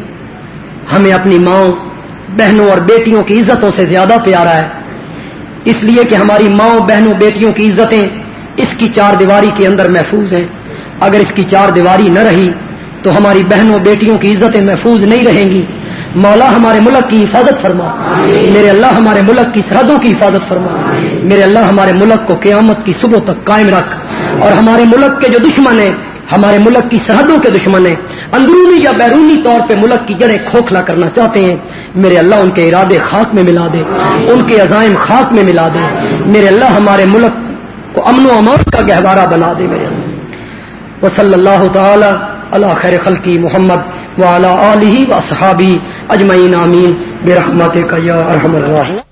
ہمیں اپنی ماں بہنوں اور بیٹیوں کی عزتوں سے زیادہ پیارا ہے۔ اس لیے کہ ہماری ماں بہنوں بیٹیوں کی عزتیں اس کی چار دیواری کے اندر محفوظ ہیں۔ اگر اس کی چار دیواری نہ رہی تو ہماری بہنوں بیٹیوں کی عزتیں محفوظ نہیں رہیں گی۔ مولا ہمارے ملک کی حفاظت فرما۔ میرے اللہ ہمارے ملک کی سرحدوں کی حفاظت فرما۔ میرے اللہ ہمارے ملک کو قیامت کی صبح تک قائم رکھ۔ اور ہمارے ملک کے جو دشمن ہیں ہمارے ملک کی سرحدوں کے دشمن ہیں۔ اندرونی یا بیرونی طور پہ ملک کی جڑیں کھوکھلا کرنا چاہتے ہیں میرے اللہ ان کے ارادے خاک میں ملا دے۔ ان کے عزائم خاک میں ملا دے۔ میرے اللہ ہمارے ملک کو امن و امان کا گہوارہ بنا دے میرے اللہ۔ وہ صلی اللہ تعالی اللہ خیر خلقی محمد۔ وعلى آله وأصحابه أجمعين آمين برحمتك يا أرحم الراحمين